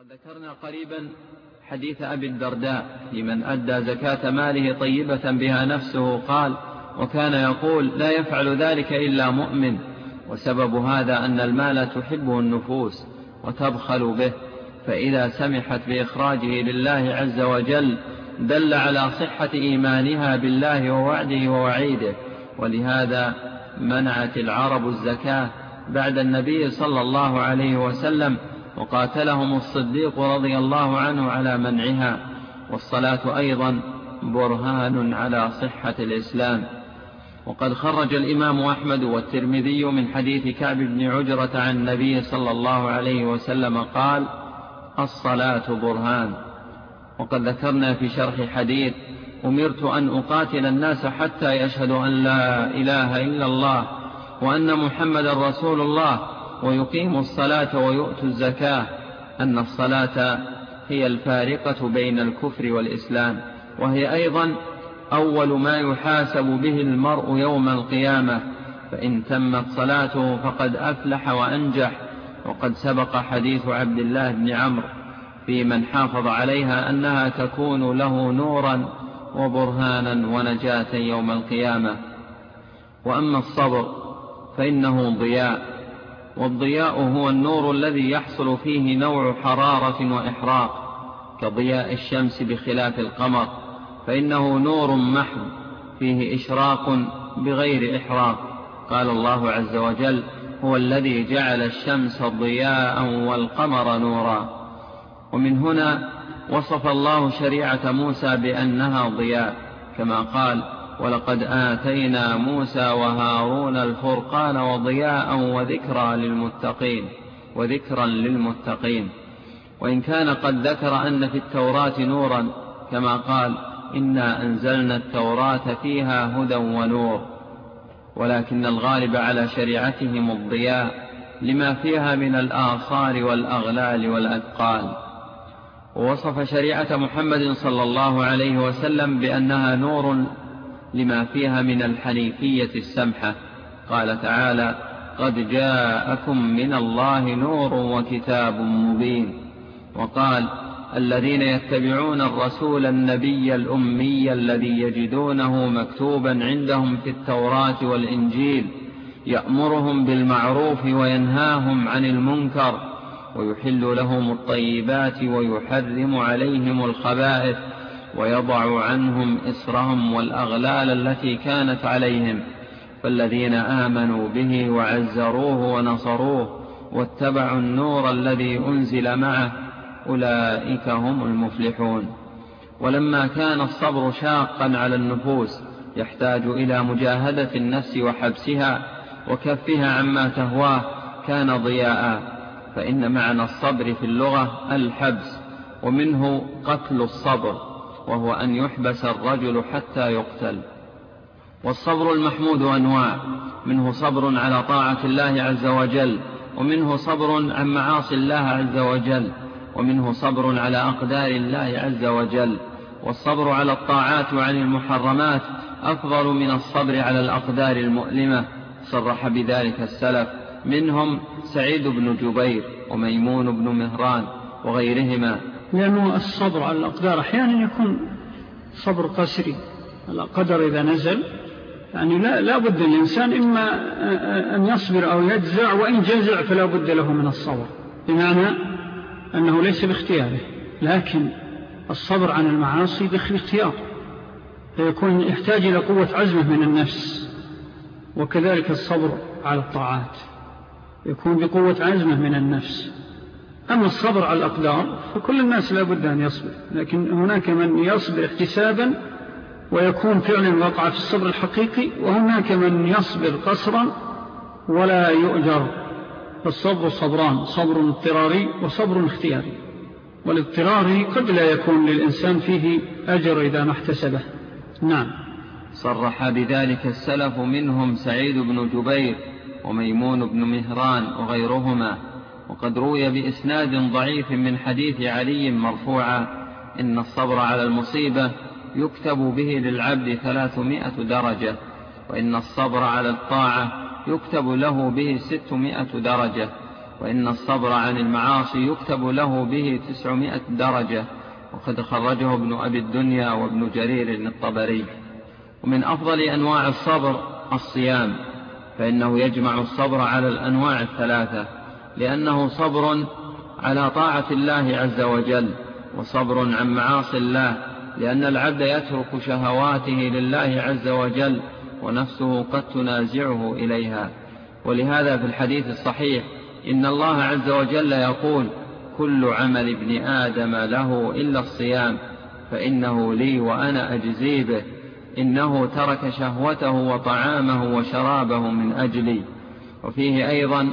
وقد ذكرنا قريبا حديث أبي الدرداء لمن أدى زكاة ماله طيبة بها نفسه قال وكان يقول لا يفعل ذلك إلا مؤمن. وسبب هذا أن المال تحبه النفوس وتبخل به. فإذا سمحت بإخراجه لله عز وجل دل على صحة إيمانها بالله ووعده ووعيده. ولهذا منعت العرب الزكاة بعد النبي صلى الله عليه وسلم وقاتلهم الصديق رضي الله عنه على منعها والصلاة أيضا برهان على صحة الإسلام. وقد خرج الإمام أحمد والترمذي من حديث كعب بن عجرة عن النبي صلى الله عليه وسلم قال الصلاة برهان. وقد ذكرنا في شرح حديث أمرت أن أقاتل الناس حتى يشهدوا أن لا إله إلا الله وأن محمد رسول الله ويقيموا الصلاة ويؤتوا الزكاة أن الصلاة هي الفارقة بين الكفر والإسلام وهي أيضا أول ما يحاسب به المرء يوم القيامة فإن تمت صلاته فقد أفلح وأنجح وقد سبق حديث عبد الله بن عمرو في من حافظ عليها أنها تكون له نورا وبرهانا ونجاة يوم القيامة. وأما الصبر فإنه ضياء والضياء هو النور الذي يحصل فيه نوع حرارة وإحراق كضياء الشمس بخلاف القمر فإنه نور محض فيه إشراق بغير إحراق. قال الله عز وجل هو الذي جعل الشمس ضياء والقمر نورا. ومن هنا وصف الله شريعة موسى بأنها ضياء كما قال ولقد آتينا موسى وهارون الفرقان وضياء وذكرى للمتقين وذكرا للمتقين. وإن كان قد ذكر أن في التوراة نورا كما قال إنا أنزلنا التوراة فيها هدى ونور. ولكن الغالب على شريعتهم الضياء لما فيها من الآثار والأغلال والأثقال. ووصف شريعة محمد صلى الله عليه وسلم بأنها نور لما فيها من الحنيفية السمحة. قال تعالى قد جاءكم من الله نور وكتاب مبين. وقال الذين يتبعون الرسول النبي الأمي الذي يجدونه مكتوبا عندهم في التوراة والإنجيل يأمرهم بالمعروف وينهاهم عن المنكر ويحل لهم الطيبات ويحرم عليهم الخبائث ويضع عنهم إسرهم والأغلال التي كانت عليهم فالذين آمنوا به وعزروه ونصروه واتبعوا النور الذي أنزل معه أولئك هم المفلحون. ولما كان الصبر شاقا على النفوس يحتاج إلى مجاهدة النفس وحبسها وكفها عما تهواه كان ضياء فإن معنى الصبر في اللغة الحبس ومنه قتل الصبر. وهو أن يحبس الرجل حتى يقتل. والصبر المحمود أنواع. منه صبر على طاعة الله عز وجل ومنه صبر عن معاصي الله عز وجل ومنه صبر على أقدار الله عز وجل. والصبر على الطاعات وعن المحرمات أفضل من الصبر على الأقدار المؤلمة. صرح بذلك السلف. منهم سعيد بن جبير وميمون بن مهران. وغيرهما. لأنه الصبر على الأقدار أحيانا يكون صبر قسري. القدر إذا نزل يعني لا, لا بد الإنسان إما أن يصبر أو يجزع وإن جزع فلا بد له من الصبر. بمعنى أنه ليس باختياره لكن الصبر عن المعاصي باختيار فيكون يحتاج إلى قوة عزمه من النفس وكذلك الصبر على الطاعات. يكون بقوة عزمه من النفس. أما الصبر على الأقدار فكل الناس لا بد أن يصبر لكن هناك من يصبر احتسابا ويكون فعلا وقع في الصبر الحقيقي وهناك من يصبر قصرا ولا يؤجر. فالصبر صبران صبر اضطراري وصبر اختياري والاضطراري قد لا يكون للإنسان فيه أجر إذا ما احتسبه. نعم. صرح بذلك السلف منهم سعيد بن جبير وميمون بن مهران وغيرهما. وقد روي بإسناد ضعيف من حديث علي مرفوعا إن الصبر على المصيبة يكتب به للعبد ثلاثمائة درجة وإن الصبر على الطاعة يكتب له به ستمائة درجة وإن الصبر عن المعاصي يكتب له به تسعمائة درجة. وقد خرجه ابن أبي الدنيا وابن جرير الطبري. ومن أفضل أنواع الصبر الصيام فإنه يجمع الصبر على الأنواع الثلاثة. لأنه صبر على طاعة الله عز وجل وصبر عن معاصي الله لأن العبد يترك شهواته لله عز وجل ونفسه قد تنازعه إليها. ولهذا في الحديث الصحيح إن الله عز وجل يقول كل عمل ابن آدم له إلا الصيام فإنه لي وأنا أجزي به إنه ترك شهوته وطعامه وشرابه من أجلي. وفيه أيضا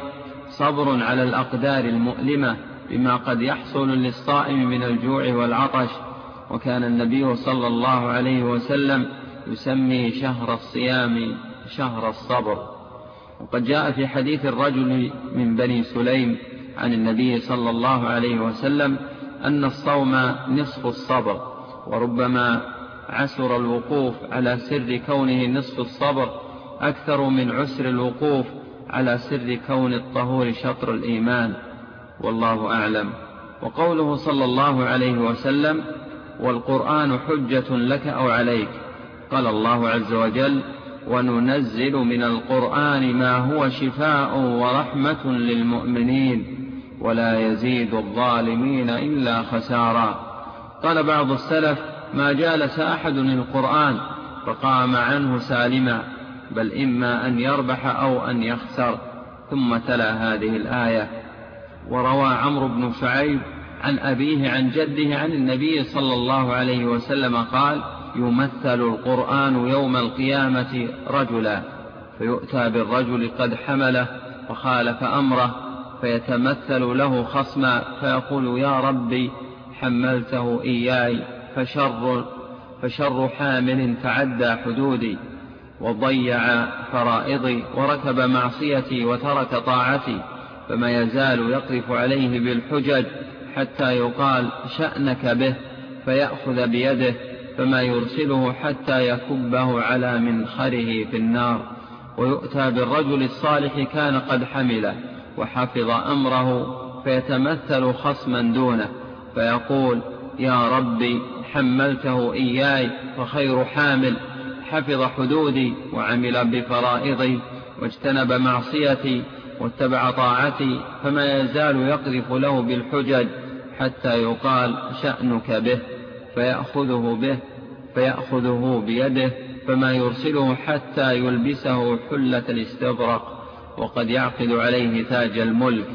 صبر على الأقدار المؤلمة بما قد يحصل للصائم من الجوع والعطش وكان النبي صلى الله عليه وسلم يسمي شهر الصيام شهر الصبر. وقد جاء في حديث الرجل من بني سليم عن النبي صلى الله عليه وسلم أن الصوم نصف الصبر وربما عسر الوقوف على سر كونه نصف الصبر أكثر من عسر الوقوف على سر كون الطهور شطر الإيمان والله أعلم. وقوله صلى الله عليه وسلم والقرآن حجة لك أو عليك. قال الله عز وجل وننزل من القرآن ما هو شفاء ورحمة للمؤمنين ولا يزيد الظالمين إلا خسارا. قال بعض السلف ما جالس أحد القرآن فقام عنه سالما. بل إما أن يربح أو أن يخسر. ثم تلا هذه الآية. وروى عمرو بن شعيب عن أبيه عن جده عن النبي صلى الله عليه وسلم قال يمثل القرآن يوم القيامة رجلا فيؤتى بالرجل قد حمله وخالف أمره فيتمثل له خصما فيقول يا ربي حملته إياي فشر, فشر حامل تعدى حدودي. وضيع فرائضي وركب معصيتي وترك طاعتي فما يزال يقذف عليه بالحجج حتى يقال شأنك به فيأخذ بيده فما يرسله حتى يكبه على منخره في النار. ويؤتى بالرجل الصالح كان قد حمله وحفظ أمره فيتمثل خصما دونه فيقول يا ربي حملته إياي فخير حامل حفظ حدودي وعمل بفرائضي واجتنب معصيتي واتبع طاعتي فما يزال يقذف له بالحجج حتى يقال شأنك به فيأخذه به فيأخذه بيده فما يرسله حتى يلبسه حلة الاستبرق وقد يعقد عليه تاج الملك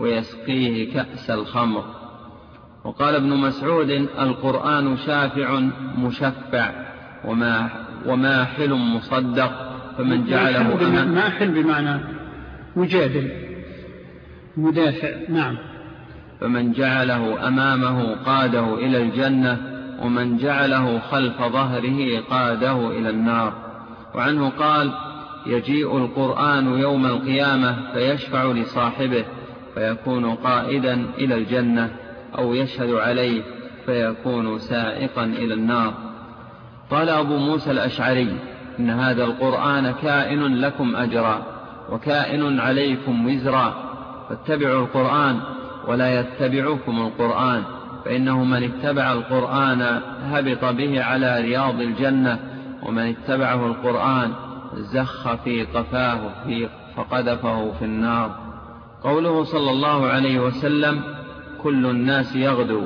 ويسقيه كأس الخمر. وقال ابن مسعود القرآن شافع مشفع وما وماحل مصدق فمن جعله ماحل بمعنى مجادل مدافع نعم. فمن جعله أمامه قاده إلى الجنة ومن جعله خلف ظهره قاده إلى النار. وعنه قال يجيء القرآن يوم القيامة فيشفع لصاحبه فيكون قائدا إلى الجنة أو يشهد عليه فيكون سائقا إلى النار. قال أبو موسى الأشعري إن هذا القرآن كائن لكم أجرا وكائن عليكم وزرا فاتبعوا القرآن ولا يتبعكم القرآن فإنه من اتبع القرآن هبط به على رياض الجنة ومن اتبعه القرآن زخ في قفاه في فقذفه في النار. قوله صلى الله عليه وسلم كل الناس يغدو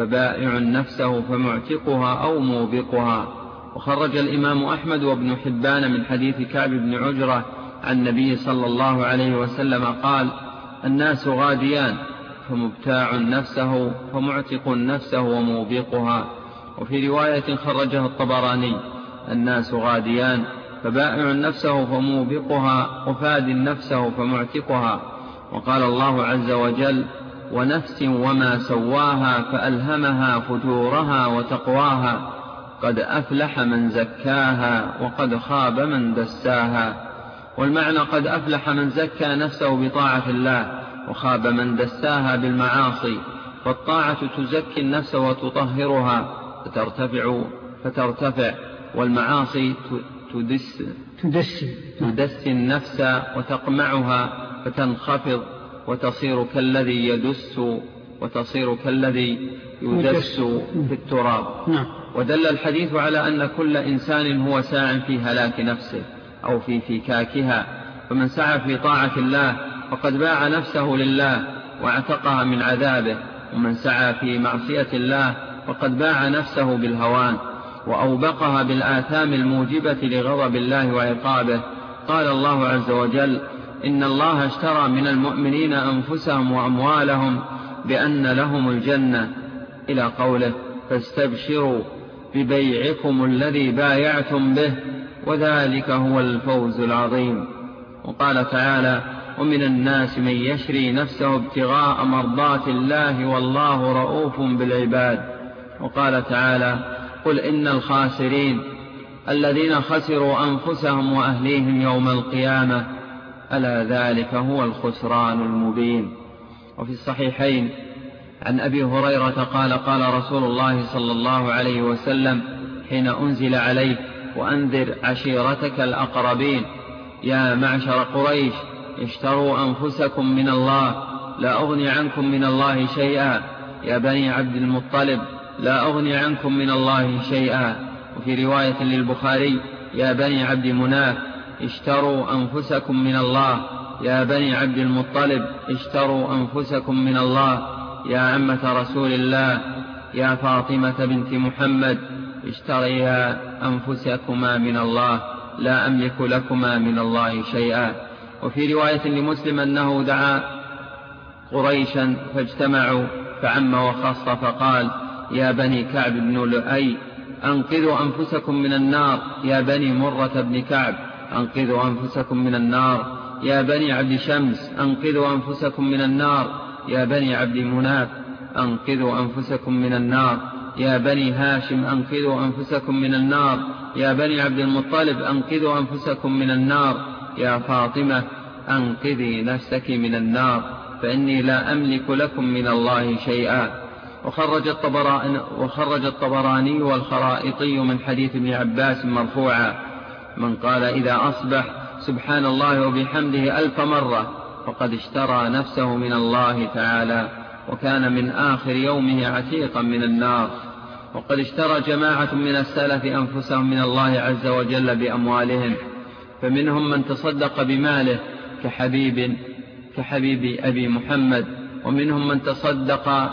فبائع نفسه فمعتقها أو موبقها. وخرج الإمام أحمد وابن حبان من حديث كعب بن عجرة عن النبي صلى الله عليه وسلم قال الناس غاديان فمبتاع نفسه فمعتق نفسه وموبقها. وفي رواية خرجها الطبراني الناس غاديان فبائع نفسه فموبقها وفاد نفسه فمعتقها. وقال الله عز وجل ونفس وما سواها فألهمها فجورها وتقواها. قد أفلح من زكاها وقد خاب من دساها. والمعنى قد أفلح من زكى نفسه بطاعة الله وخاب من دساها بالمعاصي. فالطاعة تزكي النفس وتطهرها. فترتفع فترتفع. والمعاصي تدس تدسي تدسي النفس وتقمعها. فتنخفض. وتصير كالذي يدس وتصير كالذي يدس في التراب. نعم. ودل الحديث على أن كل إنسان هو ساع في هلاك نفسه أو في فكاكها. فمن سعى في طاعة الله فقد باع نفسه لله واعتقها من عذابه. ومن سعى في معصية الله فقد باع نفسه بالهوان. وأوبقها بالآثام الموجبة لغضب الله وعقابه. قال الله عز وجل إن الله اشترى من المؤمنين أنفسهم وأموالهم بأن لهم الجنة. إلى قوله فاستبشروا ببيعكم الذي بايعتم به وذلك هو الفوز العظيم. وقال تعالى ومن الناس من يشري نفسه ابتغاء مرضات الله والله رؤوف بالعباد. وقال تعالى قل إن الخاسرين الذين خسروا أنفسهم وأهليهم يوم القيامة ألا ذلك هو الخسران المبين. وفي الصحيحين عن أبي هريرة قال قال رسول الله صلى الله عليه وسلم حين أنزل عليه وأنذر عشيرتك الأقربين يا معشر قريش اشتروا أنفسكم من الله لا أغني عنكم من الله شيئا. يا بني عبد المطلب لا أغني عنكم من الله شيئا. وفي رواية للبخاري يا بني عبد مناف اشتروا أنفسكم من الله. يا بني عبد المطلب اشتروا أنفسكم من الله. يا عمة رسول الله يا فاطمة بنت محمد اشتريا أنفسكما من الله. لا أملك لكما من الله شيئا. وفي رواية لمسلم أنه دعا قريشا فاجتمعوا فعم وخص فقال يا بني كعب بن لؤي أنقذوا أنفسكم من النار. يا بني مرة بن كعب. أنقذوا أنفسكم من النار. يا بني عبد شمس أنقذوا أنفسكم من النار. يا بني عبد مناف أنقذوا أنفسكم من النار. يا بني هاشم أنقذوا أنفسكم من النار. يا بني عبد المطلب أنقذوا أنفسكم من النار. يا فاطمة أنقذي نفسك من النار. فإني لا أملك لكم من الله شيئا. وخرج وخرج الطبراني والخرائطي من حديث ابن عباس مرفوعا. من قال إذا أصبح سبحان الله وبحمده ألف مرة فقد اشترى نفسه من الله تعالى وكان من آخر يومه عتيقا من النار وقد اشترى جماعة من السلف أنفسهم من الله عز وجل بأموالهم فمنهم من تصدق بماله كحبيب كحبيب أبي محمد ومنهم من تصدق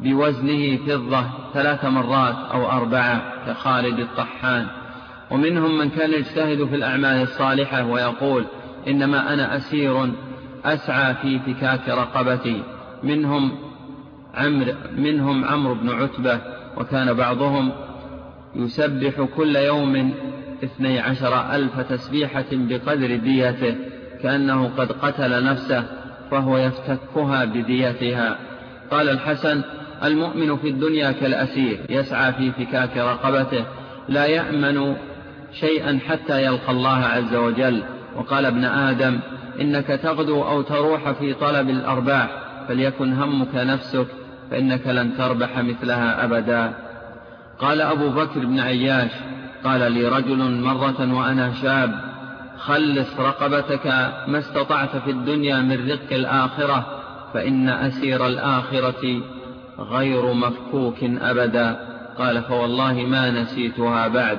بوزنه فضة ثلاث مرات أو أربعة كخالد الطحان ومنهم من كان يجتهد في الأعمال الصالحة ويقول إنما أنا أسير أسعى في فكاك رقبتي. منهم عمر منهم عمرو بن عتبة وكان بعضهم يسبح كل يوم اثني عشر ألف تسبيحة بقدر ديته كأنه قد قتل نفسه فهو يفتكها بديتها. قال الحسن المؤمن في الدنيا كالأسير يسعى في فكاك رقبته لا يأمن شيئا حتى يلقى الله عز وجل. وقال ابن آدم إنك تغدو أو تروح في طلب الأرباح فليكن همك نفسك فإنك لن تربح مثلها أبدا. قال أبو بكر بن عياش قال لي رجل مرة وأنا شاب خلص رقبتك ما استطعت في الدنيا من رق الآخرة فإن أسير الآخرة غير مفكوك أبدا. قال فوالله ما نسيتها بعد.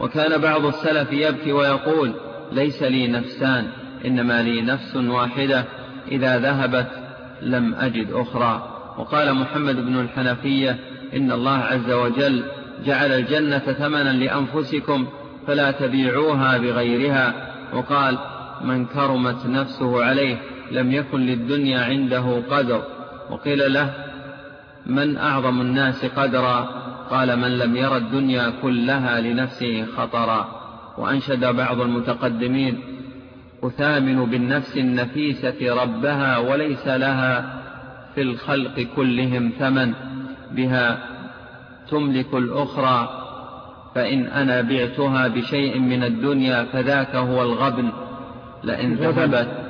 وكان بعض السلف يبكي ويقول ليس لي نفسان إنما لي نفس واحدة إذا ذهبت لم أجد أخرى. وقال محمد بن الحنفية إن الله عز وجل جعل الجنة ثمنا لأنفسكم فلا تبيعوها بغيرها. وقال من كرمت نفسه عليه لم يكن للدنيا عنده قدر. وقيل له من أعظم الناس قدرا؟ قال من لم ير الدنيا كلها لنفسه خطرا وأنشد بعض المتقدمين أثامن بالنفس النفيسة ربها وليس لها في الخلق كلهم ثمن بها تملك الأخرى فإن أنا بعتها بشيء من الدنيا فذاك هو الغبن لئن ذهبت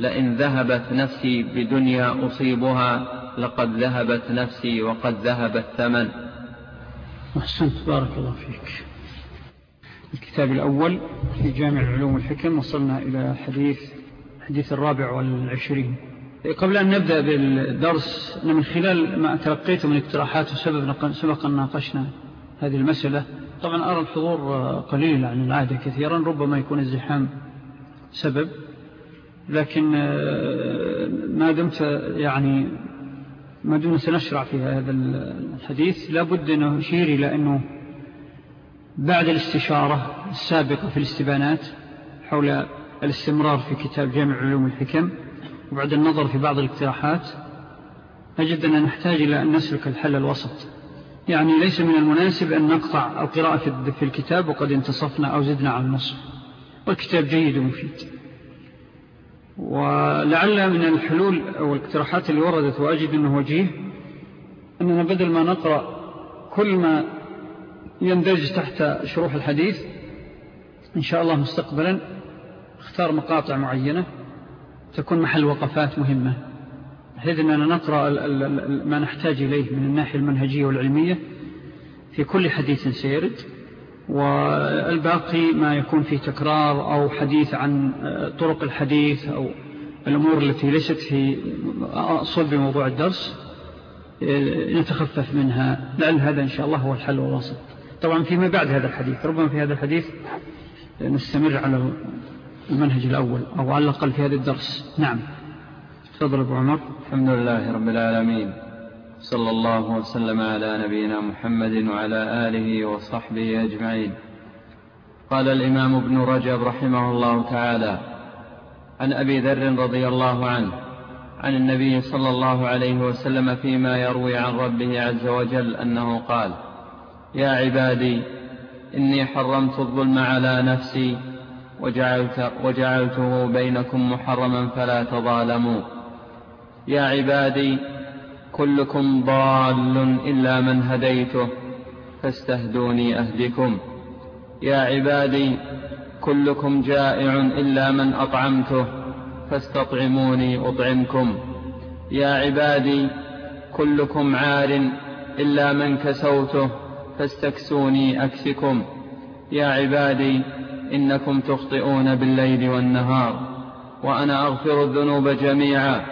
لئن ذهبت نفسي بدنيا أصيبها لقد ذهبت نفسي وقد ذهب الثمن. أحسنت بارك الله فيك. الكتاب الأول في جامع العلوم والحكم وصلنا إلى حديث الحديث الرابع والعشرين. قبل أن نبدأ بالدرس أنا من خلال ما تلقيته من اقتراحات وسبب سبق أن ناقشنا هذه المسألة. طبعا أرى الحضور قليل عن العادة كثيرا ربما يكون الزحام سبب. لكن آه، ما دمت يعني ما دمت سنشرع في هذا الحديث. لابد أن نشير إلى أنه بعد الاستشارة السابقة في الاستبانات حول الاستمرار في كتاب جامع علوم الحكم وبعد النظر في بعض الاقتراحات أجد أن نحتاج إلى أن نسلك الحل الوسط. يعني ليس من المناسب أن نقطع القراءة في الكتاب وقد انتصفنا أو زدنا على النصف والكتاب جيد ومفيد. ولعل من الحلول أو الاقتراحات اللي وردت وأجد أنه وجيه أننا بدل ما نقرأ كل ما يندرج تحت شروح الحديث إن شاء الله مستقبلا اختار مقاطع معينة تكون محل وقفات مهمة بحيث أننا نقرأ ما نحتاج إليه من الناحية المنهجية والعلمية في كل حديث سيرد. والباقي ما يكون فيه تكرار أو حديث عن طرق الحديث أو الأمور التي ليست في صلب موضوع الدرس نتخفف منها لعل هذا إن شاء الله هو الحل والوسط. طبعا فيما بعد هذا الحديث ربما في هذا الحديث نستمر على المنهج الأول أو على الأقل في هذا الدرس. نعم. تفضل أبو عمر. الحمد لله رب العالمين. صلى الله وسلم على نبينا محمد وعلى آله وصحبه أجمعين. قال الإمام ابن رجب رحمه الله تعالى عن أبي ذر رضي الله عنه عن النبي صلى الله عليه وسلم فيما يروي عن ربه عز وجل أنه قال يا عبادي إني حرمت الظلم على نفسي وجعلت وجعلته بينكم محرما فلا تظالموا. يا عبادي كلكم ضال إلا من هديته فاستهدوني أهدكم. يا عبادي كلكم جائع إلا من أطعمته فاستطعموني أطعمكم. يا عبادي كلكم عار إلا من كسوته فاستكسوني أكسكم. يا عبادي إنكم تخطئون بالليل والنهار وأنا أغفر الذنوب جميعا.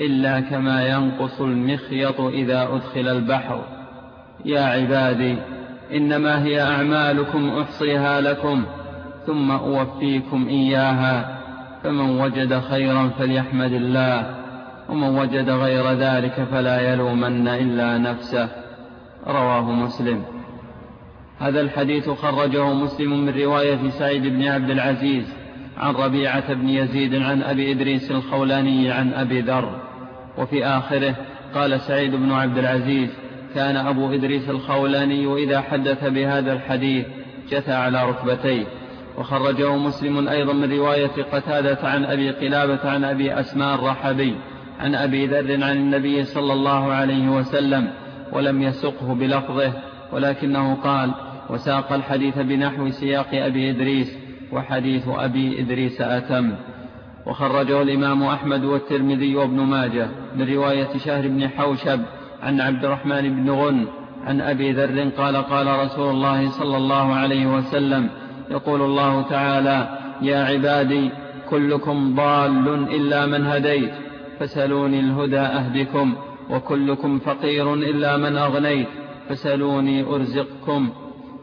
إلا كما ينقص المخيط إذا أدخل البحر. يا عبادي إنما هي أعمالكم أحصيها لكم ثم أوفيكم إياها. فمن وجد خيرا فليحمد الله ومن وجد غير ذلك فلا يلومن إلا نفسه. رواه مسلم. هذا الحديث خرجه مسلم من رواية سعيد بن عبد العزيز عن ربيعة بن يزيد عن أبي إدريس الخولاني عن أبي ذر. وفي آخره قال سعيد بن عبد العزيز كان أبو إدريس الخولاني إذا حدث بهذا الحديث جثى على ركبتيه. وخرجه مسلم أيضا من رواية قتادة عن أبي قلابة عن أبي أسماء الرحبي عن أبي ذر عن النبي صلى الله عليه وسلم ولم يسقه بلفظه ولكنه قال وساق الحديث بنحو سياق أبي إدريس وحديث أبي إدريس أتم. وخرجه الإمام أحمد والترمذي وابن ماجه من رواية شهر بن حوشب عن عبد الرحمن بن غن عن أبي ذر قال قال رسول الله صلى الله عليه وسلم يقول الله تعالى يا عبادي كلكم ضال إلا من هديت فسلوني الهدى أهدكم وكلكم فقير إلا من أغنيت فسلوني أرزقكم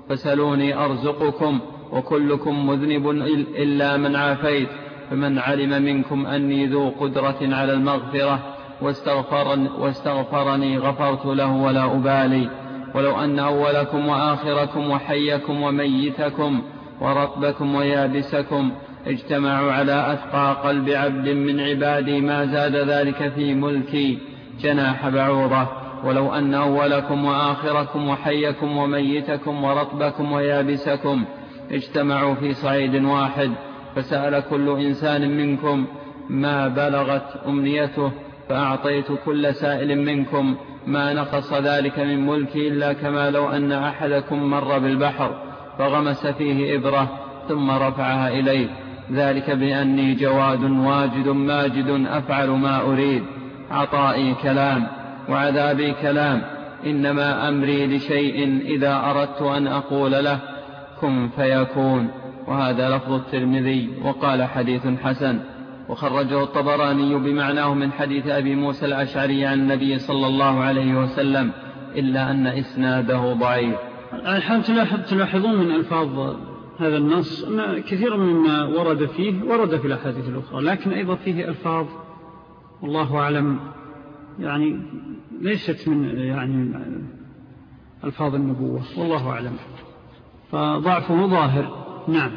فسلوني أرزقكم وكلكم مذنب إلا من عافيت فمن علم منكم أني ذو قدرة على المغفرة واستغفرني, واستغفرني غفرت له ولا أبالي. ولو أن أولكم وآخركم وحيكم وميتكم ورطبكم ويابسكم اجتمعوا على أثقى قلب عبد من عبادي ما زاد ذلك في ملكي جناح بعوضة. ولو أن أولكم وآخركم وحيكم وميتكم ورطبكم ويابسكم اجتمعوا في صعيد واحد فسأل كل إنسان منكم ما بلغت أمنيته فأعطيت كل سائل منكم ما نقص ذلك من ملكي إلا كما لو أن أحدكم مر بالبحر فغمس فيه إبرة ثم رفعها إليه. ذلك بأني جواد واجد ماجد أفعل ما أريد. عطائي كلام وعذابي كلام. إنما أمري لشيء إذا أردت أن أقول له. كن فيكون. وهذا لفظ الترمذي وقال حديث حسن. وخرجه الطبراني بمعناه من حديث أبي موسى الأشعري عن النبي صلى الله عليه وسلم إلا أن إسناده ضعيف. الحال تلاحظون من ألفاظ هذا النص أن كثيرا مما ورد فيه ورد في الأحاديث الأخرى لكن أيضا فيه ألفاظ والله أعلم يعني ليست من يعني ألفاظ النبوة والله أعلم. فضعفه ظاهر. نعم.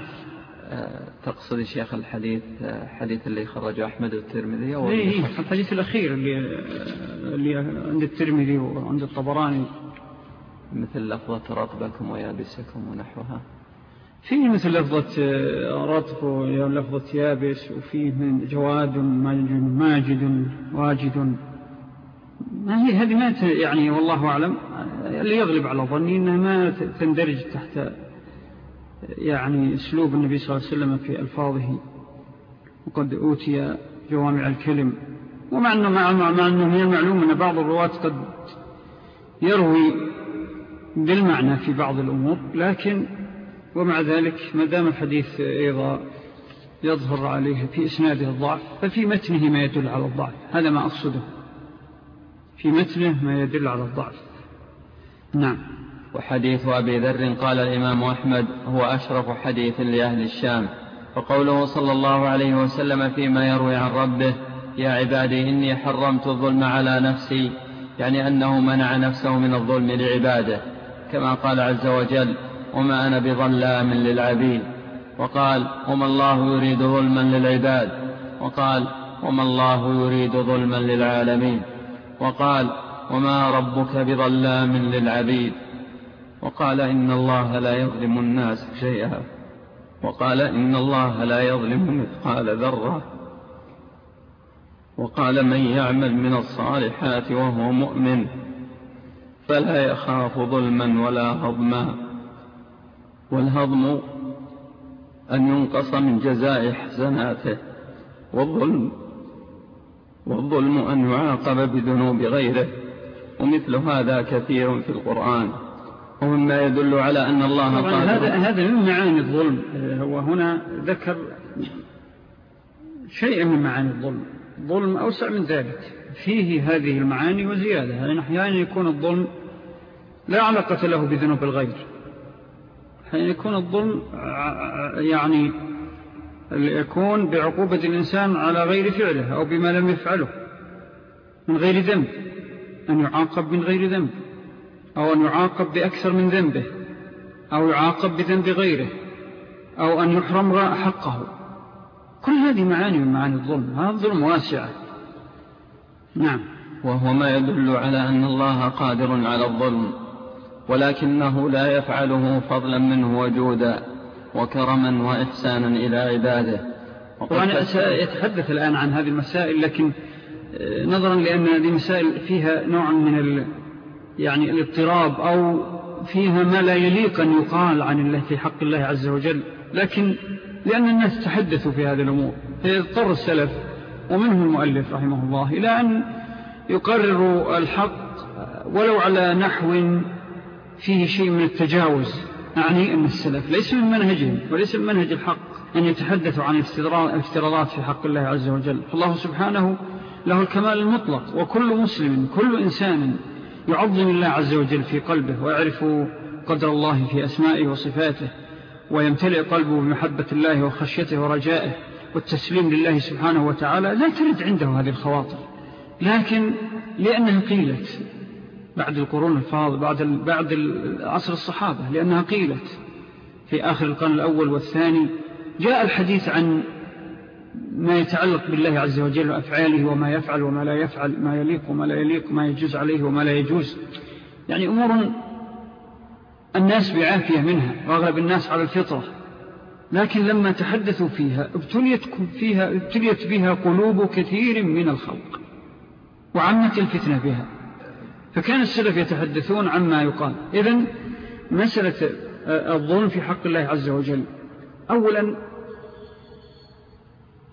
تقصد الشيخ الحديث حديث اللي خرجه أحمد الترمذي أو إيه الحديث الأخير اللي, اللي عند الترمذي وعند الطبراني. مثل لفظة رطبكم ويابسكم ونحوها. فيه مثل لفظة رطب ولفظة يابس وفيه من جواد ماجد واجد. ما هي هذه ما يعني والله أعلم اللي يغلب على ظني أنها ما تندرج تحت يعني أسلوب النبي صلى الله عليه وسلم في ألفاظه. وقد أوتي جوامع الكلم. ومع أنه, مع مع أنه من المعلوم أن بعض الرواة قد يروي بالمعنى في بعض الأمور. لكن ومع ذلك ما دام الحديث أيضا يظهر عليه في إسناده الضعف ففي متنه ما يدل على الضعف. هذا ما أقصده. في متنه ما يدل على الضعف. نعم. وحديث أبي ذر قال الإمام أحمد هو أشرف حديث لأهل الشام وقوله صلى الله عليه وسلم فيما يروي عن ربه يا عبادي إني حرمت الظلم على نفسي يعني أنه منع نفسه من الظلم لعباده كما قال عز وجل وما أنا بظلام للعبيد وقال وما الله يريد ظلما للعباد وقال وما الله يريد ظلما للعالمين وقال وما ربك بظلام للعبيد وقال إن الله لا يظلم الناس شيئا. وقال إن الله لا يظلم مثقال ذرة. وقال من يعمل من الصالحات وهو مؤمن فلا يخاف ظلما ولا هضما. والهضم أن ينقص من جزاء حسناته والظلم والظلم أن يعاقب بذنوب غيره. ومثل هذا كثير في القرآن. ومما يدل على أن الله قال هذا هذا من معاني الظلم. هو هنا ذكر شيء من معاني الظلم. ظلم أوسع من ذلك. فيه هذه المعاني وزيادة. يعني أحيانا يكون الظلم لا علاقة له بذنوب الغير. أحيانا يكون الظلم يعني يكون بعقوبة الإنسان على غير فعله أو بما لم يفعله من غير ذنب أن يعاقب من غير ذنب. أو أن يعاقب بأكثر من ذنبه أو يعاقب بذنب غيره أو أن يحرم حقه. كل هذه معاني من معاني الظلم هذا الظلم واسعة نعم. وهو ما يدل على أن الله قادر على الظلم ولكنه لا يفعله فضلا منه وجودا وكرما وإحسانا إلى عباده. وأنا سأتحدث الآن عن هذه المسائل لكن آه، نظرا لأن هذه مسائل فيها نوع من يعني الاضطراب أو فيها ما لا يليق أن يقال عن الله في حق الله عز وجل لكن لأن الناس تحدثوا في هذه الأمور. فيضطر السلف ومنه المؤلف رحمه الله إلى أن يقرروا الحق ولو على نحو فيه شيء من التجاوز أعني أن السلف ليس من منهجهم وليس من منهج الحق أن يتحدثوا عن الافتراضات في حق الله عز وجل. فالله سبحانه له الكمال المطلق وكل مسلم كل إنسان يعظم الله عز وجل في قلبه ويعرف قدر الله في أسمائه وصفاته ويمتلئ قلبه بمحبة الله وخشيته ورجائه والتسليم لله سبحانه وتعالى. لا ترد عنده هذه الخواطر. لكن لأنها قيلت بعد القرون الفاضل بعد, بعد عصر الصحابة لأنها قيلت في آخر القرن الأول والثاني. جاء الحديث عن ما يتعلق بالله عز وجل وأفعاله وما يفعل وما لا يفعل ما يليق وما لا يليق ما يجوز عليه وما لا يجوز. يعني أمور الناس بعافية منها وأغلب الناس على الفطرة. لكن لما تحدثوا فيها ابتليت, فيها ابتليت بها قلوب كثير من الخلق وعمت الفتنة بها. فكان السلف يتحدثون عما يقال. إذن مسألة الظلم في حق الله عز وجل. أولا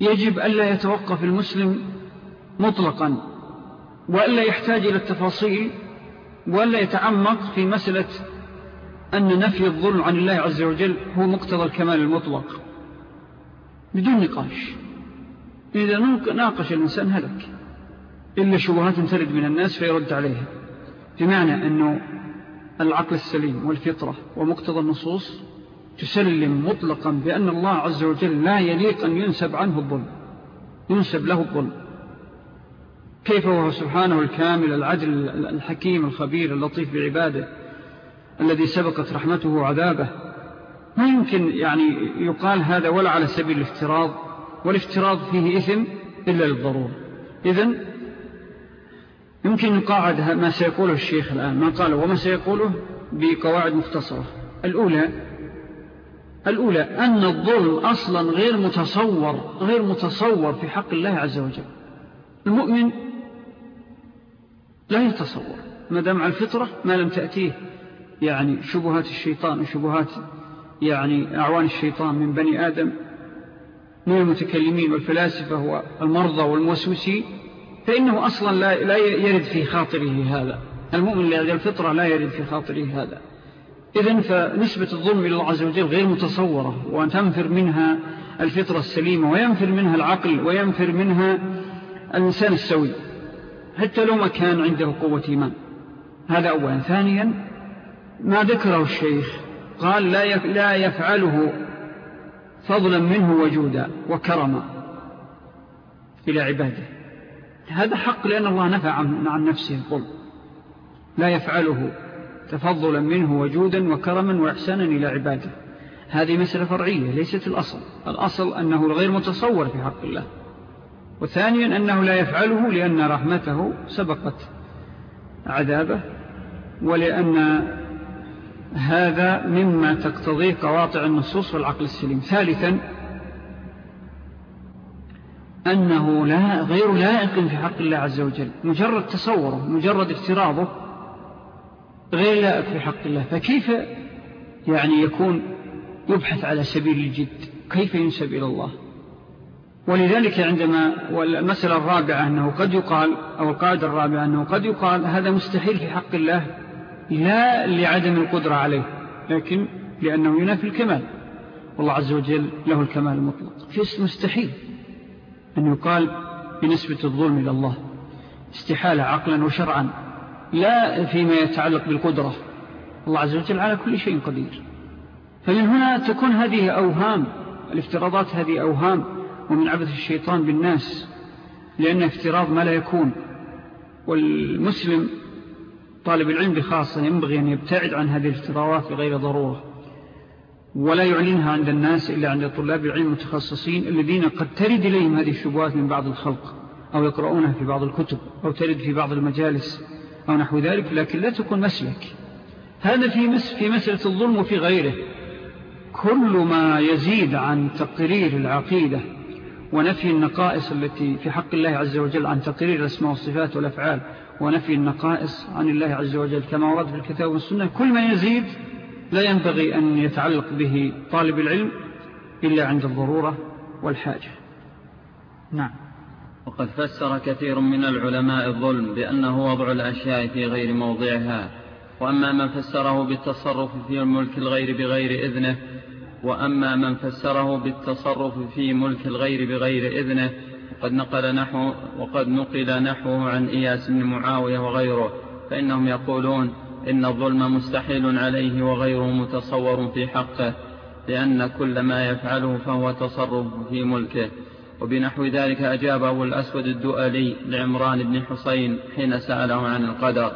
يجب ألا يتوقف المسلم مطلقا وألا يحتاج إلى التفاصيل وألا يتعمق في مسألة أن نفي الظلم عن الله عز وجل هو مقتضى الكمال المطلق. بدون نقاش. إذا ناقش الإنسان هلك. إلا شبهات ترد من الناس فيرد عليها. بمعنى أنه العقل السليم والفطرة ومقتضى النصوص تسلم مطلقا بأن الله عز وجل لا يليق أن ينسب عنه الظلم. ينسب له الظلم. كيف هو سبحانه الكامل العدل الحكيم الخبير اللطيف بعباده الذي سبقت رحمته وعذابه؟ ما يمكن يعني يقال هذا ولا على سبيل الافتراض والافتراض فيه إثم إلا للضرورة. إذن يمكن نقاعد ما سيقوله الشيخ الآن. ما قاله وما سيقوله بقواعد مختصرة. الأولى الأولى أن الظلم أصلا غير متصور غير متصور في حق الله عز وجل. المؤمن لا يتصور ما دام على الفطرة ما لم تأتيه يعني شبهات الشيطان وشبهات يعني أعوان الشيطان من بني آدم من المتكلمين والفلاسفة والمرضى والموسوسين فإنه أصلا لا, لا يرد في خاطره هذا. المؤمن لأجل الفطرة لا يرد في خاطره هذا. إذن فنسبة الظلم إلى الله عز وجل غير متصورة وأن تنفر منها الفطرة السليمة وينفر منها العقل وينفر منها الإنسان السوي حتى لو ما كان عنده قوة إيمان. هذا أولا. ثانيا ما ذكره الشيخ قال لا يفعله فضلا منه وجودا وكرما إلى عباده. هذا حق لأن الله نفع عن نفسه الظلم. لا يفعله تفضلا منه وجودا وكرما وإحسانا إلى عباده. هذه مسألة فرعية ليست الأصل. الأصل أنه غير متصور في حق الله. وثانيا أنه لا يفعله لأن رحمته سبقت عذابه ولأن هذا مما تقتضيه قواطع النصوص والعقل السليم. ثالثا أنه لا غير لائق في حق الله عز وجل. مجرد تصوره مجرد افتراضه غير لائق في حق الله. فكيف يعني يكون يبحث على سبيل الجد؟ كيف ينسب إلى الله؟ ولذلك عندما والمسألة الرابعة أنه قد يقال أو القاعدة الرابعة أنه قد يقال هذا مستحيل في حق الله لا لعدم القدرة عليه لكن لأنه ينافي الكمال. والله عز وجل له الكمال المطلق. مستحيل أن يقال بنسبة الظلم إلى الله استحالة عقلا وشرعا. لا فيما يتعلق بالقدرة. الله عز وجل على كل شيء قدير. فمن هنا تكون هذه أوهام الافتراضات هذه أوهام ومن عبث الشيطان بالناس لأن افتراض ما لا يكون. والمسلم طالب العلم بخاصة ينبغي أن يبتعد عن هذه الافتراضات بغير ضرورة ولا يعلنها عند الناس إلا عند طلاب العلم المتخصصين الذين قد ترد إليهم هذه الشبهات من بعض الخلق أو يقرؤونها في بعض الكتب أو ترد في بعض المجالس. أو نحو ذلك لكن لا تكون مسلك. هذا في, في مسألة الظلم وفي غيره. كل ما يزيد عن تقرير العقيدة ونفي النقائص التي في حق الله عز وجل عن تقرير الأسماء والصفات والأفعال ونفي النقائص عن الله عز وجل كما ورد في الكتاب والسنة كل ما يزيد لا ينبغي أن يتعلق به طالب العلم إلا عند الضرورة والحاجة. نعم. وقد فسر كثير من العلماء الظلم بأنه وضع الأشياء في غير موضعها. وأما من فسره بالتصرف في ملك الغير بغير إذنه وأما من فسره بالتصرف في ملك الغير بغير إذنه وقد نقل نحو وقد نقل نحوه عن إياس بن معاوية وغيره فإنهم يقولون إن الظلم مستحيل عليه وغيره متصور في حقه لأن كل ما يفعله فهو تصرف في ملكه. وبنحو ذلك أجاب أبو الأسود الدؤلي لعمران بن حسين حين سأله عن القدر.